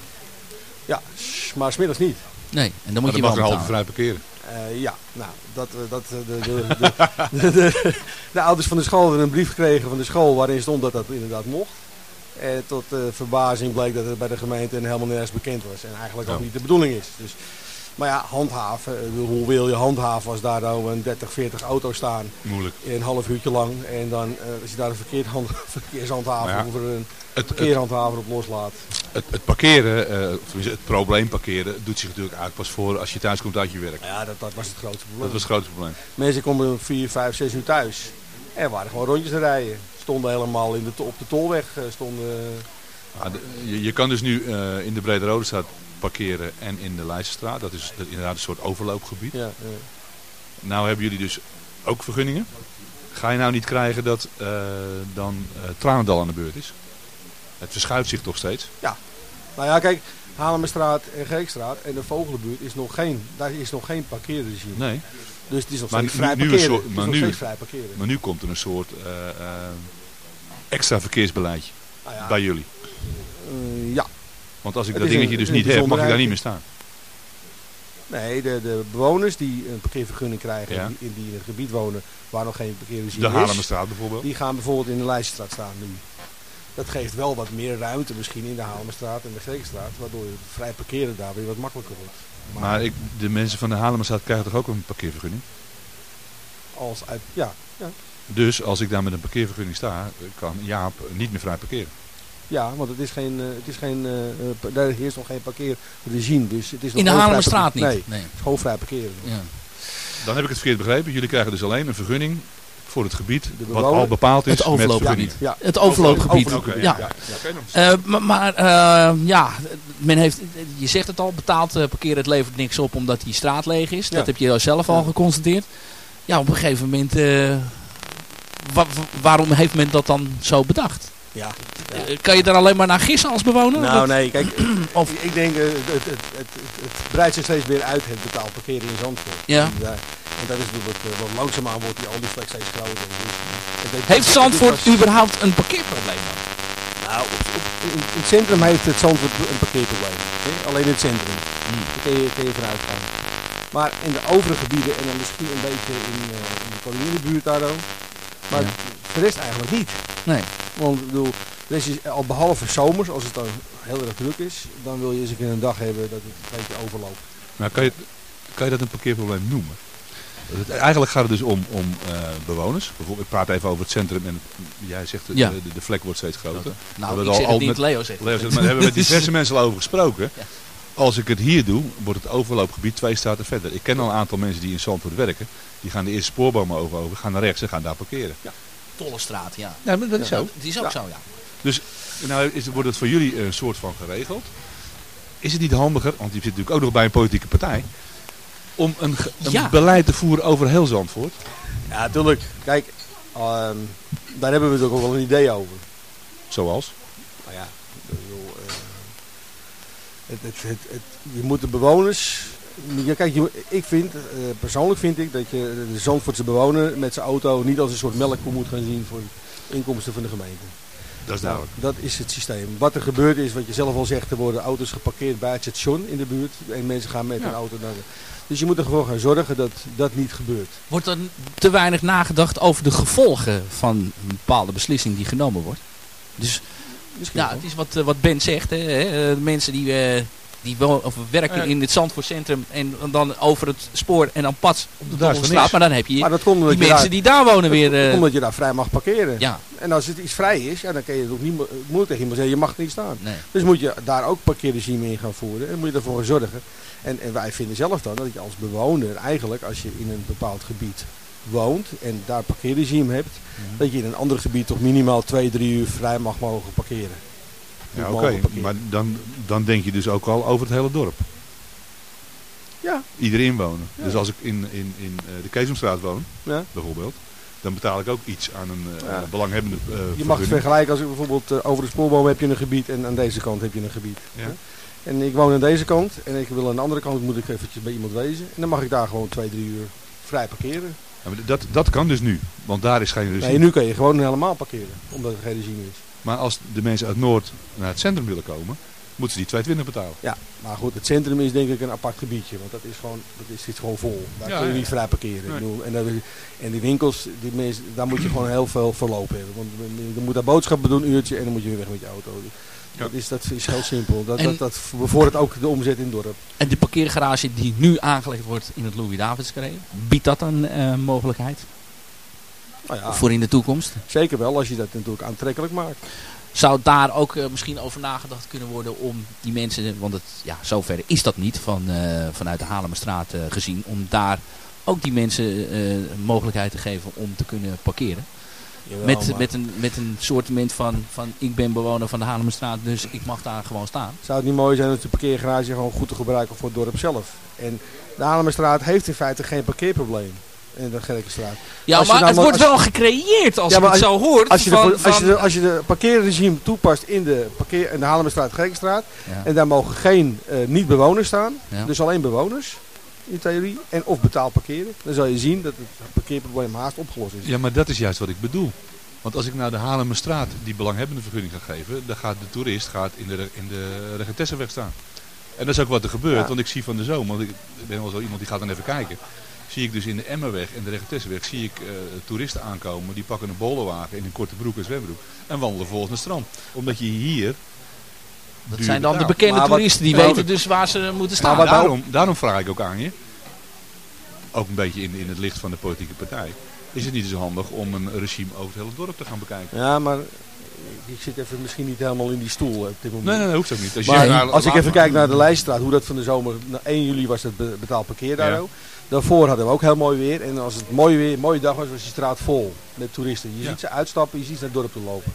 Ja, s- maar smiddags niet. Nee, en dan Maar moet je dan wel mag een halve vrij parkeren. Eh, ja, nou, dat, eh, dat, de, de, de, de, de, de ouders van de school hebben een brief gekregen van de school waarin stond dat dat inderdaad mocht. En tot eh, verbazing bleek dat het bij de gemeente helemaal nergens bekend was. En eigenlijk ook Ja. niet de bedoeling is. Dus, maar ja, handhaven. eh, Hoe wil je handhaven als daar nou een 30, 40 auto's staan? Moeilijk. Een half uurtje lang. En dan eh, als je daar een verkeerd hand, verkeershandhaver Maar ja, of er een het- op loslaat. Het, het parkeren, tenminste, het probleem parkeren, doet zich natuurlijk uit pas voor als je thuis komt uit je werk. Ja, dat, dat was het grootste probleem. Dat was het grootste probleem. Mensen komen om 4, 5, 6 uur thuis. En waren gewoon rondjes te rijden. Stonden helemaal in de, op de tolweg. Stonden, Ah, de- je, je kan dus nu eh, in de Brede Rode Straat parkeren en in de Leijsterstraat. Dat is inderdaad een soort overloopgebied. ja, ja. Nou hebben jullie dus ook vergunningen. Ga je nou niet krijgen dat eh, dan eh Tranendal aan de beurt is? Het verschuift zich toch steeds? Nou ja, kijk, Halemerstraat en Geekstraat en de Vogelenbuurt is nog geen, daar is nog geen parkeerregime. Nee. Dus het is nog Maar steeds nu- vrij parkeren. soort- Het is maar nog nu- steeds vrij parkeren. Maar nu komt er een soort extra verkeersbeleidje Nou ja, bij jullie. Eh, ja. Want als ik Het dat een- dingetje dus niet heb, mag ik daar niet meer staan. Nee, de, de bewoners die een parkeervergunning krijgen, Ja. die, in, die in het gebied wonen waar nog geen parkeerregime De is. Haarlemmerstraat bijvoorbeeld. Die gaan bijvoorbeeld in de Leijstraat staan nu. Dat geeft wel wat meer ruimte misschien in de Haarlemmerstraat en de Greekstraat, waardoor het vrij parkeren daar weer wat makkelijker wordt. Maar ik, de mensen van de Haarlemmerstraat krijgen toch ook een parkeervergunning? Als uit, ja, ja. Dus als ik daar met een parkeervergunning sta, kan Jaap niet meer vrij parkeren. Ja, want het is geen, eh, het is geen eh, eh, daar heerst nog geen parkeerregime. Dus het is nog In de Haarlemmerstraat niet? Nee, Nee. het is gewoon vrij parkeren. Ja. Dan heb ik het verkeerd begrepen. Jullie krijgen dus alleen een vergunning voor het gebied wat al bepaald is Het met overloopgebied. Ja, Het overloopgebied. Ja. Eh, maar eh, ja, men heeft, je zegt het al, betaald eh, parkeren het levert niks op omdat die straat leeg is. Dat Ja. heb je zelf al geconstateerd. Ja, op een gegeven moment, eh, wa- wa- waarom heeft men dat dan zo bedacht? Ja. Eh, kan je daar alleen maar naar gissen als bewoner? Nou Dat- nee, kijk, Of- ik denk eh, het, het, het, het, het breidt zich steeds weer uit het betaald parkeren in Zandvoort. Ja. En, daar- en dat is natuurlijk, eh, wat langzaamaan wordt die olievlek steeds groter. Dus, Heeft Zandvoort was- überhaupt een parkeerprobleem dan? Nou, op, op- in, in het centrum heeft het Zandvoort een parkeerprobleem. hè? Alleen in het centrum. Hmm. Daar kun je, kun je vanuit gaan. Maar in de overige gebieden en dan misschien een beetje in, eh in de Koninginnebuurt daar ook. Maar Ja. de rest eigenlijk niet. Nee. Want ik bedoel, is al behalve zomers, als het dan heel erg druk is, dan wil je eens een keer een dag hebben dat het een beetje overloopt. Maar kan je, kan je dat een parkeerprobleem noemen? Het- eigenlijk gaat het dus om, om eh, bewoners. Bijvoorbeeld, ik praat even over het centrum en jij zegt de, Ja. de, de vlek wordt steeds groter. We Nou, hebben ik al- zeg al het niet, met- Leo zegt Leo het. zegt, maar daar hebben we met Dus- diverse mensen al over gesproken. Ja. Als ik het hier doe, wordt het overloopgebied twee staten verder. Ik ken al een aantal mensen die in Zandvoort werken. Die gaan de eerste spoorboom over, over gaan naar rechts en gaan daar parkeren. Tollestraat, ja. Ja, maar dat is Ja. zo. Het is ook Ja. zo, ja. Dus Nou is, wordt het voor jullie een soort van geregeld. Is het niet handiger, want je zit natuurlijk ook nog bij een politieke partij, om een, een Ja. beleid te voeren over heel Zandvoort? Ja, natuurlijk. Kijk, ehm, daar hebben we natuurlijk ook wel een idee over. Zoals? Nou ja, bedoel, eh, het, het, het, het, je moet de bewoners... Ja, kijk, ik vind, eh, persoonlijk vind ik dat je de Zandvoortse bewoner met zijn auto niet als een soort melkkoe moet gaan zien voor inkomsten van de gemeente. Dat is duidelijk. Nou, dat is het systeem. Wat er gebeurt is, wat je zelf al zegt, er worden auto's geparkeerd bij het station in de buurt. En mensen gaan met Ja. een auto naar de... Dus je moet ervoor gaan zorgen dat dat niet gebeurt. Wordt er te weinig nagedacht over de gevolgen van een bepaalde beslissing die genomen wordt? Dus Misschien ja, wel. het is wat, eh, wat Ben zegt. Hè, hè, eh, de mensen die, eh, die of werken Ja. in het Zandvoortcentrum en dan over het spoor en dan pats op de niks. Maar dan heb je Maar dat komt omdat die mensen daar- die daar wonen weer... Dat eh, omdat je daar vrij mag parkeren. ja, En als het iets vrij is, ja, dan kan je het ook niet mo- moeilijk tegen iemand zeggen, je mag niet staan. nee. Dus moet je daar ook parkeerregime in gaan voeren. En moet je ervoor zorgen. En, en wij vinden zelf dan dat je als bewoner eigenlijk, als je in een bepaald gebied woont en daar parkeerregime hebt, Mhm. dat je in een ander gebied toch minimaal twee, drie uur vrij mag mogen parkeren. Ja, oké. Maar dan, dan denk je dus ook al over het hele dorp. Ja. Ieder inwoner. Ja. Dus als ik in, in, in eh, de Keesomstraat woon, Ja. bijvoorbeeld, dan betaal ik ook iets aan een Ja. belanghebbende eh, Je mag het vergelijken als ik bijvoorbeeld over de spoorboom heb je een gebied en aan deze kant heb je een gebied. Ja. En ik woon aan deze kant en ik wil aan de andere kant moet ik eventjes bij iemand wezen. En dan mag ik daar gewoon twee, drie uur vrij parkeren. Ja, maar dat, dat kan dus nu, want daar is geen regime. Nee, nu kan je gewoon helemaal parkeren, omdat er geen regime is. Maar als de mensen uit Noord naar het centrum willen komen, moeten ze die 2,20 betalen. Ja, maar goed, het centrum is denk ik een apart gebiedje, want dat is gewoon, dat is, zit gewoon vol. Daar Ja, kun je ja. niet vrij parkeren. Ik Nee. bedoel, en, dat, en die winkels, die mensen, daar moet je gewoon heel veel verloop hebben. Want je moet daar boodschappen doen, een uurtje, en dan moet je weer weg met je auto. Dat, is, dat is heel simpel. Dat, En- dat, dat bevordert ook de omzet in het dorp. En de parkeergarage die nu aangelegd wordt in het Louis Davids biedt dat een eh, mogelijkheid Nou ja, voor in de toekomst? Zeker wel, als je dat natuurlijk aantrekkelijk maakt. Zou daar ook eh, misschien over nagedacht kunnen worden om die mensen, want het, ja, zover is dat niet van, eh, vanuit de Haarlemmerstraat eh, gezien, om daar ook die mensen mogelijkheid te geven om te kunnen parkeren? Jawel, met, maar met, een, met een soortement van, van ik ben bewoner van de Haarlemmerstraat, dus ik mag daar gewoon staan. Zou het niet mooi zijn om de parkeergarage gewoon goed te gebruiken voor het dorp zelf? En de Haarlemmerstraat heeft in feite geen parkeerprobleem. In de Gerkenstraat. Ja, Als maar dan het wordt wel gecreëerd als Ja, je het zo hoort. Als je, de, van, als, je de, als je de parkeerregime toepast in de, parkeer, in de Haarlemmerstraat, Gerkenstraat. Ja. En daar mogen geen eh, niet-bewoners staan. Ja. Dus alleen bewoners. In theorie. En of betaald parkeren. Dan zal je zien dat het parkeerprobleem haast opgelost is. Ja, maar dat is juist wat ik bedoel. Want als ik naar de Haarlemmerstraat die belanghebbende vergunning ga geven, dan gaat de toerist gaat in de, in de Regentessenweg staan. En dat is ook wat er gebeurt, Ja. want ik zie van de zomer, want ik ik ben wel zo iemand die gaat dan even kijken. Zie ik dus in de Emmerweg en de Regentessenweg zie ik eh, toeristen aankomen, die pakken een bollenwagen in een korte broek en zwembroek en wandelen volgens het strand. Omdat je hier... dat zijn dan de bekende Maar toeristen, die weten dus waar ze moeten Maar staan. wat- daarom, daarom vraag ik ook aan je, ook een beetje in, in het licht van de politieke partij, is het niet zo handig om een regime over het hele dorp te gaan bekijken? Ja, maar ik zit even misschien niet helemaal in die stoel eh, op dit moment. Nee, nee, dat hoeft ook niet. Als, je Maar als ik even kijk naar de lijststraat, hoe dat van de zomer, nou, 1 juli was het be- betaald parkeer daar Ja. ook. Daarvoor hadden we ook heel mooi weer. En als het mooi weer, mooie dag was, was die straat vol met toeristen. Je Ja. ziet ze uitstappen, je ziet ze naar het dorp toe lopen.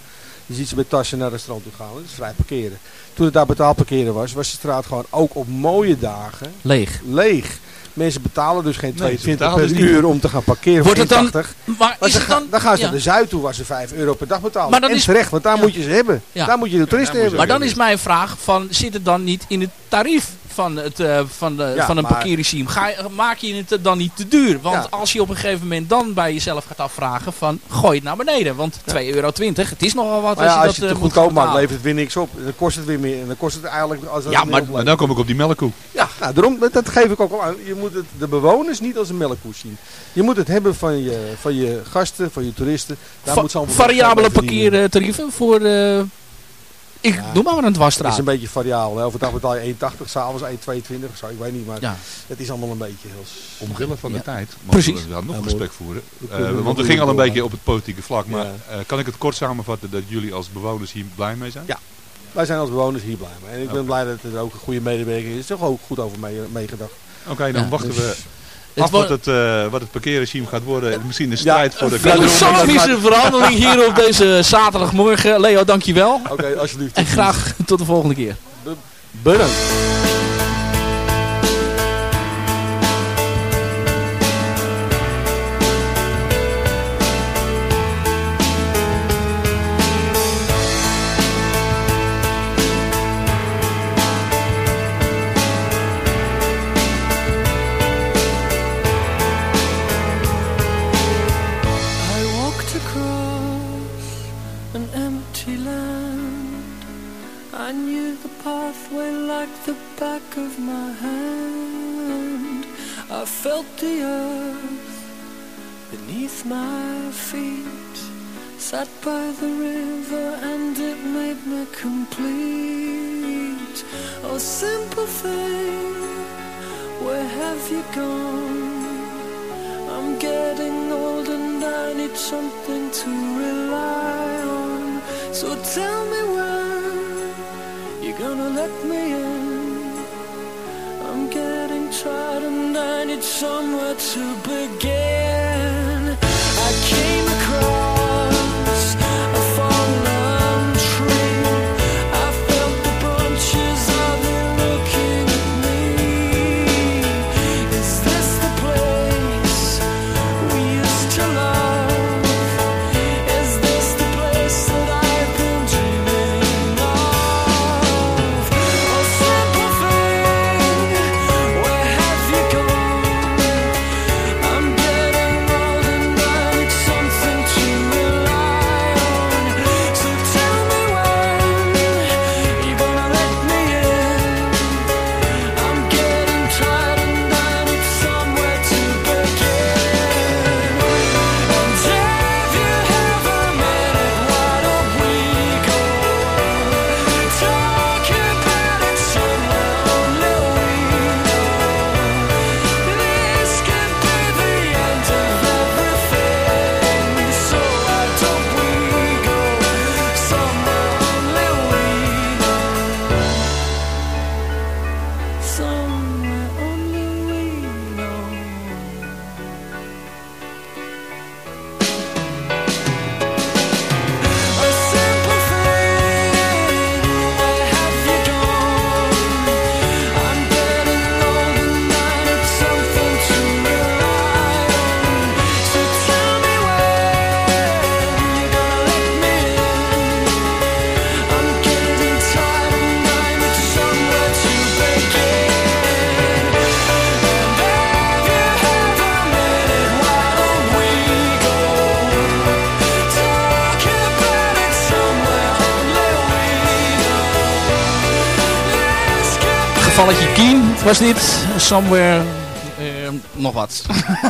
Je ziet ze met tassen naar het strand toe gaan. Dat is vrij parkeren. Toen het daar betaald parkeren was, was de straat gewoon ook op mooie dagen Leeg. leeg. Mensen betalen dus geen Nee, ze 22 betalen per dus niet. uur om te gaan parkeren Wordt voor het dan- 80. Maar Maar is het gaan- dan... dan gaan ze ja. naar de Zuid toe waar ze 5 euro per dag betalen. Maar dan en is- terecht, want daar ja. moet je ze hebben. Ja. Daar moet je de toeristen hebben. Maar dan is mijn vraag, van, zit het dan niet in het tarief van, het, eh, van, de, Ja, van een maar- parkeerregime? Ga maak je het dan niet te duur? Want Ja. als je op een gegeven moment dan bij jezelf gaat afvragen van, gooi het naar beneden. Want 2,20 euro, het is nogal wat Maar ja, als je als dat je het eh, te goedkoop maakt, levert het weer niks op. Dan kost het weer meer. En dan kost het eigenlijk... Als Ja, maar- dan kom ik op die melkkoe. Ja, nou, daarom, dat, dat geef ik ook al aan. Je moet het, de bewoners niet als een melkkoe zien. Je moet het hebben van je, van je gasten, van je toeristen. Daar Va- moet variabele parkeertarieven voor, eh, ik Ja. noem maar een Het dwarsstraat. is een beetje variabel. Hè. Overdag betaal je 1,80, s'avonds 1,22 of zo. Ik weet niet, maar Ja. het is allemaal een beetje heel... Omwille van de Ja. tijd. Maar Precies. We gaan nog een mooi. gesprek voeren. We Eh, want we gingen al een beetje op het politieke vlak. Maar Ja. eh, kan ik het kort samenvatten dat jullie als bewoners hier blij mee zijn? Ja. Wij zijn als bewoners hier blij mee. En ik ben blij dat er ook een goede medewerking is. Er is toch ook goed over mee- meegedacht. Oké, dan Ja, wachten dus- we af wat het, eh, wat het parkeerregime gaat worden. Misschien een strijd voor de Filosofische verhandeling hier op deze zaterdagmorgen. Leo, dankjewel. Oké, alsjeblieft. En graag tot de volgende keer. Bedankt. So tell me when you're gonna let me in. I'm getting tired and I need somewhere to begin. Was dit. Somewhere. eh, nog wat.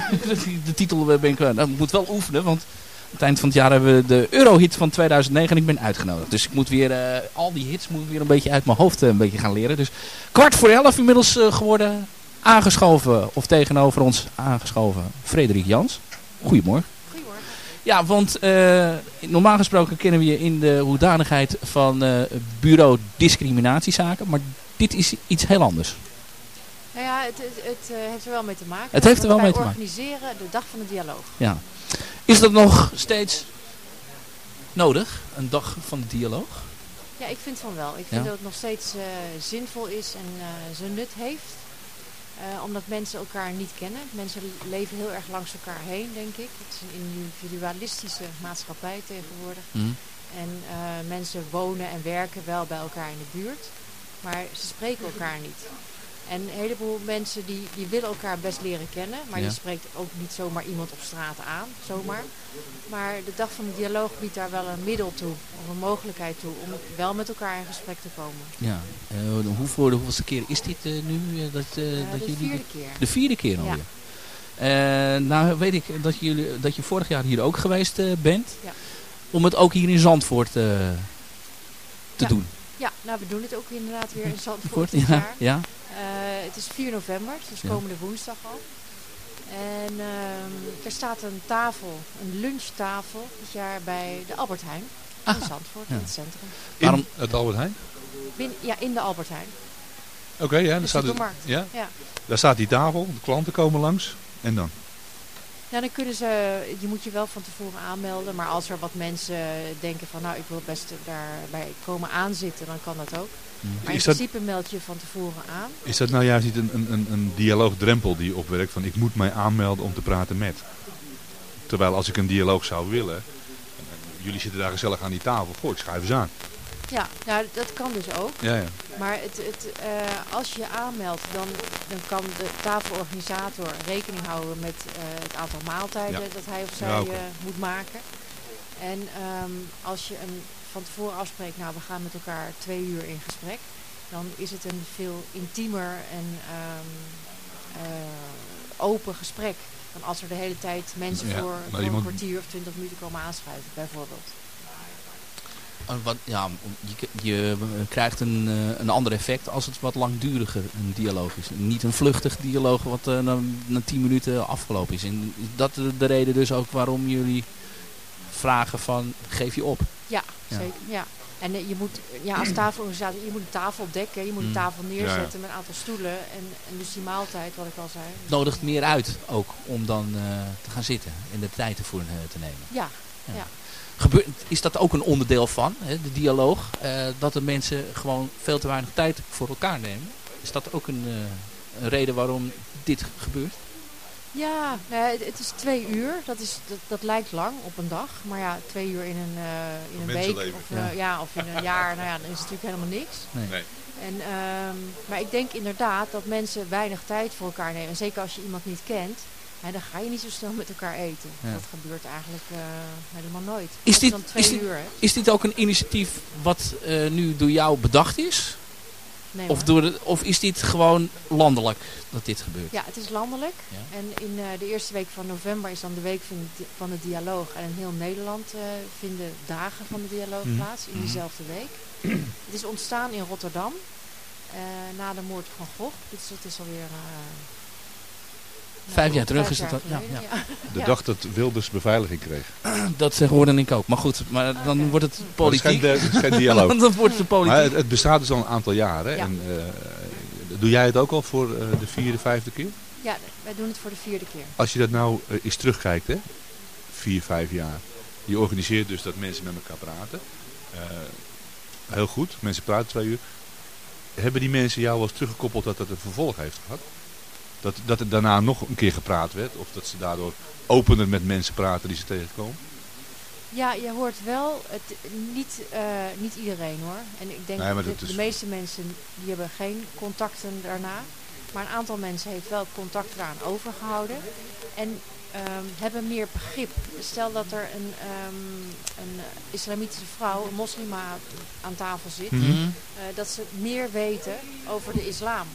de titel ben ik... eh, ik moet wel oefenen, want... Aan het eind van het jaar hebben we de Eurohit van 2009 en ik ben uitgenodigd. Dus ik moet weer, eh, al die hits moet ik weer een beetje uit mijn hoofd eh, een beetje gaan leren. Dus kwart voor elf inmiddels eh, geworden. Aangeschoven, of tegenover ons aangeschoven, Frederik Jans. Goedemorgen. Goedemorgen. Ja, want eh, normaal gesproken kennen we je in de hoedanigheid van eh, bureau discriminatiezaken. Maar dit is iets heel anders. Nou ja, het, het, het, eh, heeft er wel mee te maken. Het heeft er wel mee te maken. organiseren de Dag van de Dialoog. Ja. Is dat nog steeds nodig? Een dag van de dialoog? Ja, ik vind van wel. Ik vind Ja. dat het nog steeds eh, zinvol is en eh, zijn nut heeft. Omdat mensen elkaar niet kennen. Mensen leven heel erg langs elkaar heen, denk ik. Het is een individualistische maatschappij tegenwoordig. Mhm. En mensen wonen en werken wel bij elkaar in de buurt. Maar ze spreken elkaar niet. En een heleboel mensen die, die willen elkaar best leren kennen. Maar Ja. je spreekt ook niet zomaar iemand op straat aan. Zomaar. Maar de dag van de dialoog biedt daar wel een middel toe. Of een mogelijkheid toe. Om wel met elkaar in gesprek te komen. Ja. Eh, hoeveel, de hoeveelste keer is dit eh, nu? eh, dat, Eh, dat de jullie vierde keer. De vierde keer Ja. alweer. Nou weet ik dat, jullie, dat je vorig jaar hier ook geweest bent. Ja. Om het ook hier in Zandvoort eh, te Ja. doen. Ja, nou we doen het ook inderdaad weer in Zandvoort dit ja, jaar. ja. Eh, het is 4 november, dus Ja. komende woensdag al. En ehm, er staat een tafel, een lunchtafel, dit jaar bij de Albert Heijn in Zandvoort, Ja. in het centrum. In het Albert Heijn? Bin- ja, in de Albert Heijn. Oké, ja. Daar De staat, ja. Ja. daar staat die tafel, de klanten komen langs. En dan? Ja, dan kunnen ze, je moet je wel van tevoren aanmelden. Maar als er wat mensen denken van nou ik wil best daarbij komen aanzitten, dan kan dat ook. Maar in dat- principe meld je van tevoren aan. Is dat nou juist niet een, een, een, een dialoogdrempel die je opwerkt van ik moet mij aanmelden om te praten met? Terwijl als ik een dialoog zou willen, en- en jullie zitten daar gezellig aan die tafel, goh ik schuif eens aan. Ja, nou, dat kan dus ook. Ja, ja. Maar het, het, eh, als je aanmeldt, dan, dan kan de tafelorganisator rekening houden met eh, het aantal maaltijden Ja. dat hij of zij eh, moet maken. En ehm, als je een, van tevoren afspreekt, nou we gaan met elkaar twee uur in gesprek, dan is het een veel intiemer en ehm, eh, open gesprek dan als er de hele tijd mensen voor, voor een kwartier of twintig minuten komen aanschuiven, bijvoorbeeld. Wat, ja, je, uh, krijgt een, uh, een ander effect als het wat langduriger een dialoog is. Niet een vluchtig dialoog wat uh, na, na tien minuten afgelopen is. En is dat de, de reden dus ook waarom jullie vragen van geef je op? Ja, Ja. zeker. Ja. En eh, je moet, ja, als tafelorganisator, je moet een tafel dekken, je moet een Mm. tafel neerzetten Ja, ja. met een aantal stoelen. En, en dus die maaltijd, wat ik al zei. Het nodigt meer uit ook om dan uh, te gaan zitten en de tijd ervoor uh, te nemen. Ja, ja. Gebeurt, is dat ook een onderdeel van, hè, de dialoog? Uh, dat de mensen gewoon veel te weinig tijd voor elkaar nemen? Is dat ook een, uh, een reden waarom dit gebeurt? Ja, nou ja, het, is twee uur. Dat, is, dat, dat lijkt lang op een dag. Maar ja, twee uur in een, uh, in een week of, uh, ja. of in een jaar, nou ja, dan is het natuurlijk helemaal niks. Nee. Nee. En, um, maar ik denk inderdaad dat mensen weinig tijd voor elkaar nemen. En zeker als je iemand niet kent, dan ga je niet zo snel met elkaar eten. Ja. Dat gebeurt eigenlijk uh, helemaal nooit. Is dit, dan twee is, dit, uur is dit ook een initiatief wat uh, nu door jou bedacht is? Nee, of, door de, of is dit gewoon landelijk dat dit gebeurt? Ja, het is landelijk. Ja. En in uh, de eerste week van november is dan de week van de, van de dialoog. En in heel Nederland vinden dagen van de dialoog Mhm. plaats in diezelfde week. het is ontstaan in Rotterdam na de moord van Gogh. Dus het is alweer... Vijf jaar terug is dat. Ja. De dag dat Wilders beveiliging kreeg. Dat hoorde ik ook. Maar goed, maar dan Oké. wordt het Maar politiek. Het is geen, het is geen dialoog. dan wordt het politiek. Maar het, het bestaat dus al een aantal jaren. Ja. En, uh, doe jij het ook al voor uh, de vierde, vijfde keer? Ja, wij doen het voor de vierde keer. Als je dat nou uh, eens terugkijkt, hè? vier, vijf jaar. Je organiseert dus dat mensen met elkaar praten. Uh, heel goed, mensen praten twee uur. Hebben die mensen jou wel eens teruggekoppeld dat dat een vervolg heeft gehad? Dat, dat er daarna nog een keer gepraat werd? Of dat ze daardoor opener met mensen praten die ze tegenkomen? Ja, je hoort wel, het, niet, uh, niet iedereen hoor. En ik denk Nee, maar dat dat de, is- de meeste mensen die hebben geen contacten daarna. Maar een aantal mensen heeft wel contact eraan overgehouden. En ehm, hebben meer begrip. Stel dat er een, ehm, een islamitische vrouw, een moslima aan tafel zit. Mhm. eh, dat ze meer weten over de islam.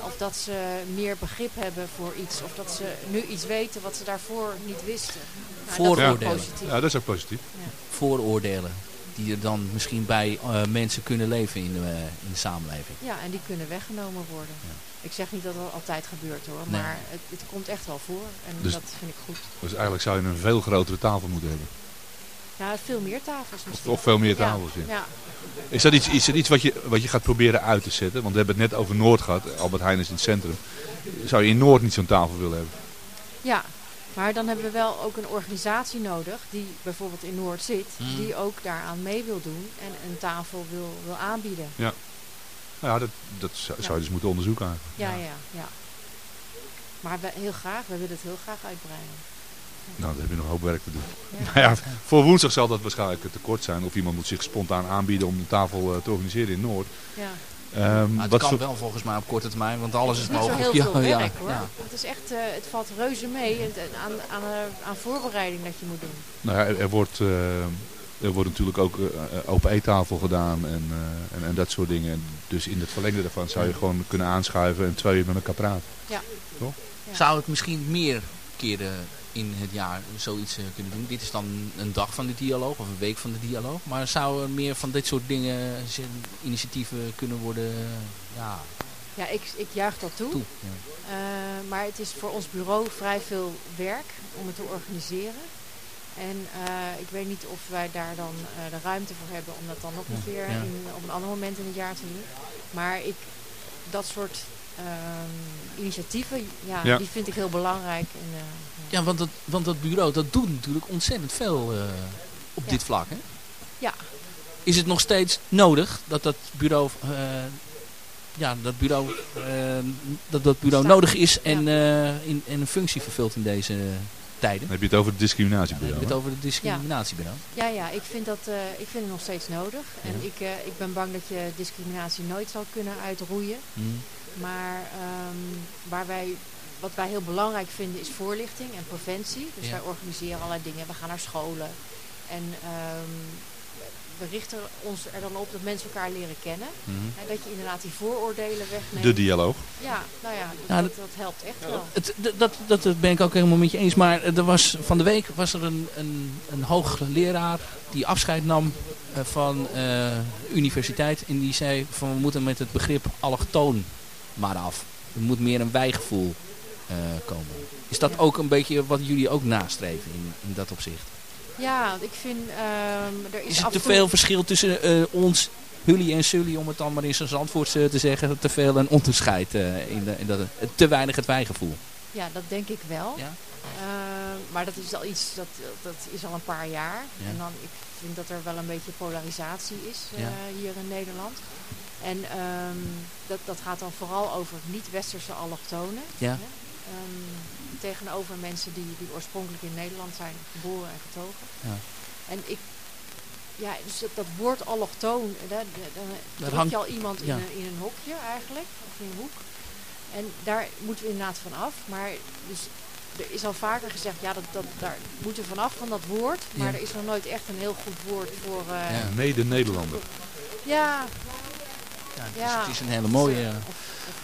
Of dat ze meer begrip hebben voor iets. Of dat ze nu iets weten wat ze daarvoor niet wisten. Nou, Vooroordelen. Ja, dat is ook positief. Vooroordelen. Die er dan misschien bij uh, mensen kunnen leven in de, uh, in de samenleving. Ja, en die kunnen weggenomen worden. Ik zeg niet dat dat altijd gebeurt hoor, Nee. maar het, het komt echt wel voor. En Dus- dat vind ik goed. Dus eigenlijk zou je een veel grotere tafel moeten hebben. Ja, veel meer tafels misschien. Of veel meer Ja, tafels, ja. ja. Is dat iets, is dat iets wat, je, wat je gaat proberen uit te zetten? Want we hebben het net over Noord gehad. Albert Heijn is in het centrum. Zou je in Noord niet zo'n tafel willen hebben? Ja, maar dan hebben we wel ook een organisatie nodig die bijvoorbeeld in Noord zit. Mhm. Die ook daaraan mee wil doen en een tafel wil, wil aanbieden. Ja. Nou ja, dat, dat zou, Ja. je dus moeten onderzoeken eigenlijk. Ja, ja, ja. Maar we, heel graag, we willen het heel graag uitbreiden. Nou, dan heb je nog een hoop werk te doen. Ja. Nou ja, voor woensdag zal dat waarschijnlijk een tekort zijn. Of iemand moet zich spontaan aanbieden om een tafel eh, te organiseren in Noord. Ja. Ehm, Maar het wat kan wel volgens mij op korte termijn, want alles is Het mogelijk. heel veel ja, werk ja, hoor. ja. Het is echt, eh, het valt reuze mee het- aan, aan, eh, aan voorbereiding dat je moet doen. Nou ja, er, er wordt, eh, er wordt natuurlijk ook eh, eh, open eettafel gedaan en, eh, en, en dat soort dingen. Dus in het verlengde daarvan zou je gewoon kunnen aanschuiven en twee uur met elkaar praten. Ja. Toch? Ja. Zou het misschien meer keren in het jaar zoiets eh, kunnen doen? Dit is dan een dag van de dialoog of een week van de dialoog. Maar zou er meer van dit soort dingen, zin- initiatieven kunnen worden? eh, ja, Ja, ik, ik juich dat toe. toe. Ja. Eh, maar het is voor ons bureau vrij veel werk om het te organiseren. En eh, ik weet niet of wij daar dan eh, de ruimte voor hebben om dat dan nog een keer ja. in, op een ander moment in het jaar te doen. Maar ik, dat soort ehm, initiatieven, ja, Ja. die vind ik heel belangrijk. En, eh, Ja, want dat, want dat bureau dat doet natuurlijk ontzettend veel eh, op Ja. dit vlak. Hè? Ja. Is het nog steeds nodig dat dat bureau, eh, ja, dat bureau, eh, dat dat bureau Staat- nodig is en, eh, in, en een functie vervult in deze tijden? Dan heb je het over het Dan discriminatiebureau. heb je het over het discriminatiebureau. Ja, ja, ik vind, dat, eh, ik vind het nog steeds nodig. En Ja. ik, eh, ik ben bang dat je discriminatie nooit zal kunnen uitroeien. Hmm. Maar ehm, waar wij, wat wij heel belangrijk vinden is voorlichting en preventie. Dus Ja. wij organiseren allerlei dingen. We gaan naar scholen. En ehm, we richten ons er dan op dat mensen elkaar leren kennen. Mhm. En dat je inderdaad die vooroordelen wegneemt. De dialoog. Ja, nou ja, dat, Ja, dat, dat helpt echt wel. Het, dat, dat ben ik ook helemaal met je eens. Maar er was, van de week was er een, een, een hoogleraar die afscheid nam eh, van eh universiteit. En die zei van we moeten met het begrip allochtoon maar af. Er moet meer een wijgevoel eh, komen. Is dat ook een beetje wat jullie ook nastreven in, in dat opzicht? Ja, ik vind... ehm, er is, Is er te toe- veel verschil tussen eh, ons, Hully en Sully, om het dan maar in zijn Zandvoorts eh, te zeggen, te veel een onderscheid in, de, in dat, te weinig het wijgevoel? Ja, dat denk ik wel. Ja? Ehm, maar dat is al iets, dat, dat is al een paar jaar. Ja. En dan, ik vind dat er wel een beetje polarisatie is Ja. hier in Nederland. En ehm, dat, dat gaat dan vooral over niet-westerse allochtonen. Ja. hè. Ehm, tegenover mensen die, die oorspronkelijk in Nederland zijn geboren en getogen. Ja. En ik, ja, dus dat, dat woord allochtoon, eh, daar, daar- dan Daar druk hangt- je al iemand ja. in, een, in een hokje eigenlijk, of in een hoek. En daar moeten we inderdaad van af. Maar dus er is al vaker gezegd, ja, dat, dat, daar moeten we vanaf van dat woord. Maar Ja. er is nog nooit echt een heel goed woord voor... eh, Ja. Mede-Nederlander. ja, Ja, het, is, het is een hele mooie...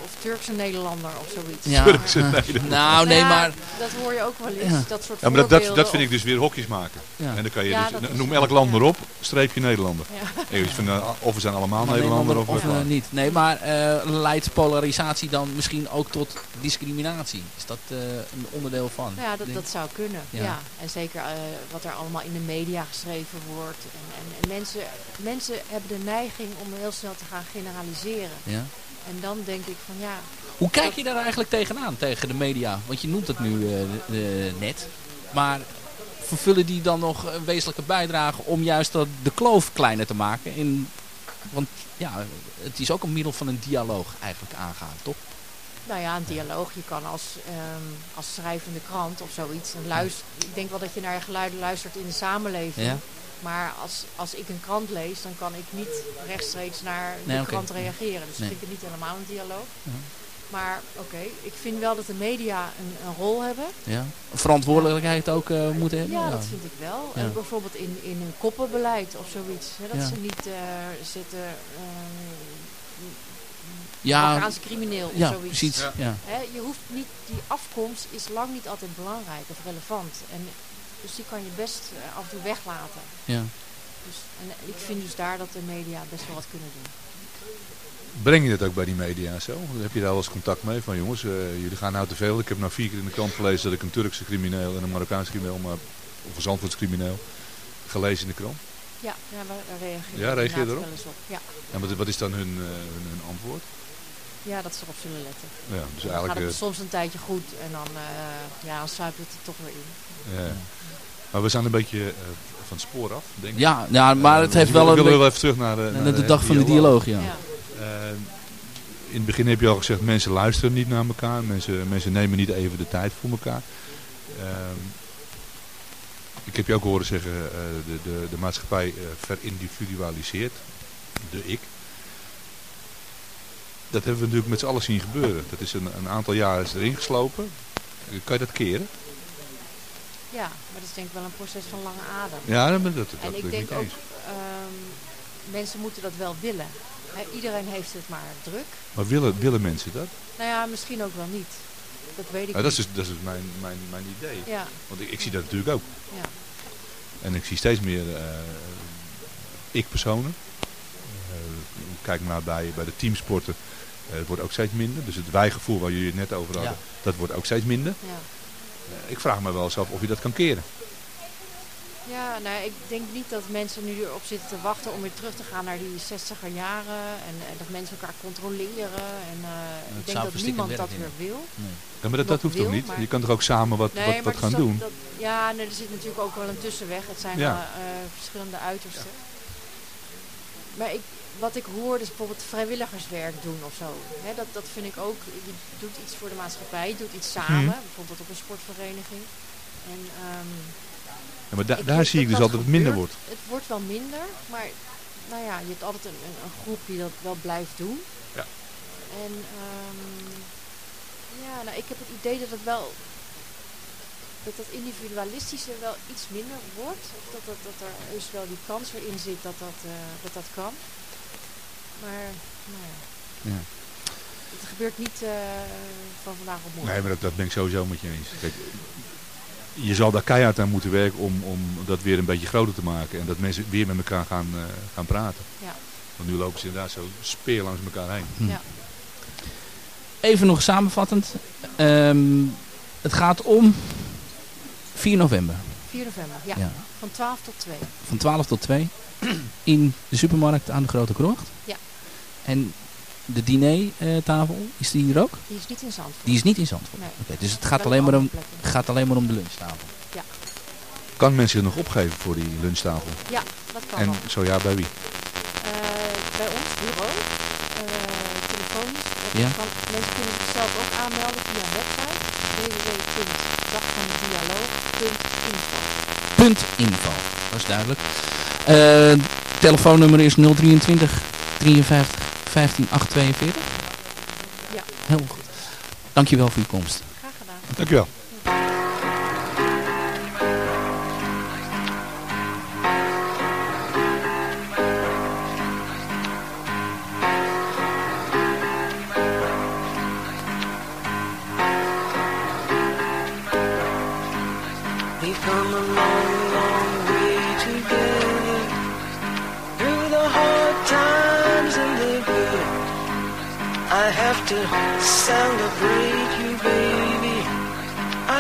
of, Turkse Nederlander of zoiets. Ja. Turkse. Nederlander. Nou, nee, Ja, maar... Dat hoor je ook wel eens, Ja. dat soort Ja, maar dat, dat, vind ik dus weer hokjes maken. Ja. En dan kan je Ja, dus, noem elk land maar op, streepje Nederlander. Vindt, eh, of we zijn allemaal Maar Nederlander of, of of eh, niet. Nee, maar eh, leidt polarisatie dan misschien ook tot discriminatie? Is dat eh, een onderdeel van? Ja, dat, dat zou kunnen. Ja. Ja. En zeker eh, wat er allemaal in de media geschreven wordt. En, en, en mensen, mensen hebben de neiging om heel snel te gaan generaliseren. Ja. En dan denk ik van ja, Hoe kijk je daar eigenlijk tegenaan, tegen de media? Want je noemt het nu eh, net. Maar vervullen die dan nog een wezenlijke bijdrage om juist dat, de kloof kleiner te maken? In, want ja, het is ook een middel van een dialoog eigenlijk aangaan, toch? nou ja, een dialoog. Je kan als, ehm, als schrijvende krant of zoiets. En luister, ik denk wel dat je naar je geluiden luistert in de samenleving. Ja. Maar als, als ik een krant lees, dan kan ik niet rechtstreeks naar de Nee, krant reageren. Dus Nee. vind ik het niet helemaal een dialoog. Ja. Maar oké, ik vind wel dat de media een, een rol hebben. Ja. Verantwoordelijkheid ook eh, moeten hebben? Ja, dat vind ik wel. Ja. En bijvoorbeeld in, in een koppenbeleid of zoiets. Hè, dat Ja. ze niet eh, zitten... ehm Ja, Marokkaanse crimineel ja, of zoiets. precies, Ja. ja. Hè, je hoeft niet, die afkomst is lang niet altijd belangrijk of relevant. En, dus die kan je best eh, af en toe weglaten. Ja. Dus, en ik vind dus daar dat de media best wel wat kunnen doen. Breng je dat ook bij die media en zo? Heb je daar wel eens contact mee? Van jongens, eh, jullie gaan nou te veel. Ik heb nou vier keer in de krant gelezen dat ik een Turkse crimineel en een Marokkaanse crimineel, maar, of een Zandvoorts crimineel, gelezen in de krant. Ja, ja we, reageren Ja, reageer erop? wel eens op. Ja. En wat, wat is dan hun, eh, hun, hun antwoord? Ja, dat ze erop zullen letten. Ja, dus dan eigenlijk, gaat het eh, soms een tijdje goed en dan, eh ja, dan sluipt het er toch weer in. Ja. Maar we zijn een beetje eh, van het spoor af, denk ik. Ja, ja, maar het heeft wel een Ik wil wel even terug naar de, naar de dag van de dialoog, ja. Ja. In het begin heb je al gezegd, mensen luisteren niet naar elkaar. Mensen, mensen nemen niet even de tijd voor elkaar. Ehm, ik heb je ook horen zeggen, eh, de, de, de maatschappij eh, verindividualiseert. De ik. Dat hebben we natuurlijk met z'n allen zien gebeuren. Dat is een, een aantal jaren is erin geslopen. Kan je dat keren? Ja, maar dat is denk ik wel een proces van lange adem. Ja, dat, dat, dat en ik denk ook, ehm, mensen moeten dat wel willen. Iedereen heeft het maar druk. Maar willen, willen mensen dat? Nou ja, misschien ook wel niet. Dat weet ik Nou, dat is niet. dus, dat is dus mijn, mijn, mijn idee. Ja. Want ik, ik zie dat natuurlijk ook. Ja. En ik zie steeds meer eh, ik-personen. Eh, kijk maar bij, bij de teamsporten. Eh, het wordt ook steeds minder. Dus het wijgevoel waar jullie het net over hadden, dat wordt ook steeds minder. Ja. Eh, ik vraag me wel eens af of je dat kan keren. Ja, nou, ik denk niet dat mensen nu erop zitten te wachten om weer terug te gaan naar die 60er jaren. En, en dat mensen elkaar controleren. En eh, ik denk dat niemand dat weer wil. Ja, maar dat, dat hoeft wil, toch niet? maar- Je kan toch ook samen wat, Nee, wat, wat gaan dat- doen? dat- ja, nee, er zit natuurlijk ook wel een tussenweg. Het zijn Ja. wel, eh, verschillende uitersten. Maar ik, wat ik hoor is bijvoorbeeld vrijwilligerswerk doen of zo. Dat, dat vind ik ook. Je doet iets voor de maatschappij, je doet iets samen. Mhm. Bijvoorbeeld op een sportvereniging. En, ehm, Ja, maar da- daar zie ik dus altijd dat het minder wordt. Het wordt wel minder, maar nou ja, je hebt altijd een, een, een groep die dat wel blijft doen. Ja. En ehm, ja, nou, ik heb het idee dat het wel dat dat individualistische wel iets minder wordt. Of dat, dat, dat er dus wel die kans erin zit dat dat, eh, dat, dat kan. Maar nou ja, Ja. het gebeurt niet eh, van vandaag op morgen. Nee, maar dat, dat ben ik sowieso met je eens. Kijk, je zal daar keihard aan moeten werken om, om dat weer een beetje groter te maken. En dat mensen weer met elkaar gaan, eh, gaan praten. Ja. Want nu lopen ze inderdaad zo speer langs elkaar heen. Ja. Even nog samenvattend. Ehm, het gaat om 4 november. 4 november, ja. Ja. Van 12 tot 2. Van 12 tot 2. In de supermarkt aan de Grote Krocht. Ja. En de dinertafel, is die hier ook? Die is niet in Zandvoort. Die is niet in Zandvoort. Nee. Oké, dus het gaat alleen, maar om, gaat alleen maar om de lunchtafel. Ja. Kan mensen zich nog opgeven voor die lunchtafel? Ja, dat kan En wel. zo ja, bij wie? Eh, bij ons bureau, eh, telefonisch. Ja. kan- mensen kunnen zichzelf ook aanmelden via www.dagvandialoog.info. Dat is duidelijk. Eh, telefoonnummer is 023 53 15 842. Ja. Heel goed. Dankjewel voor je komst. Graag gedaan. Dankjewel. Come a long, long way together through the hard times and the good. I have to celebrate you, baby.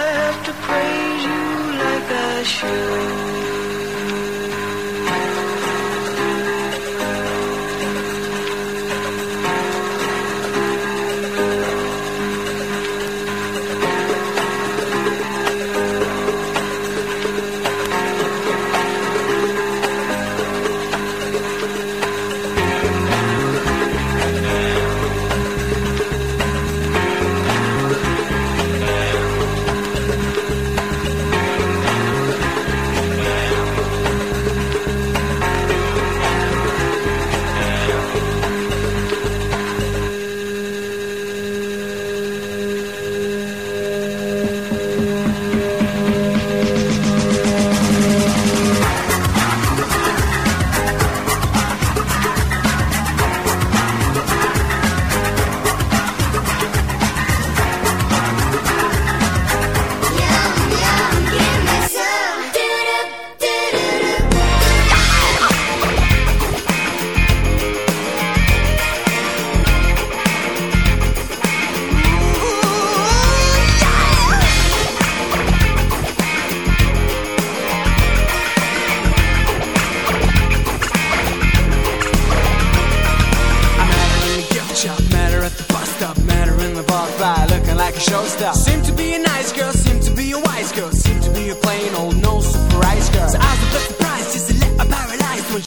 I have to praise you like I should.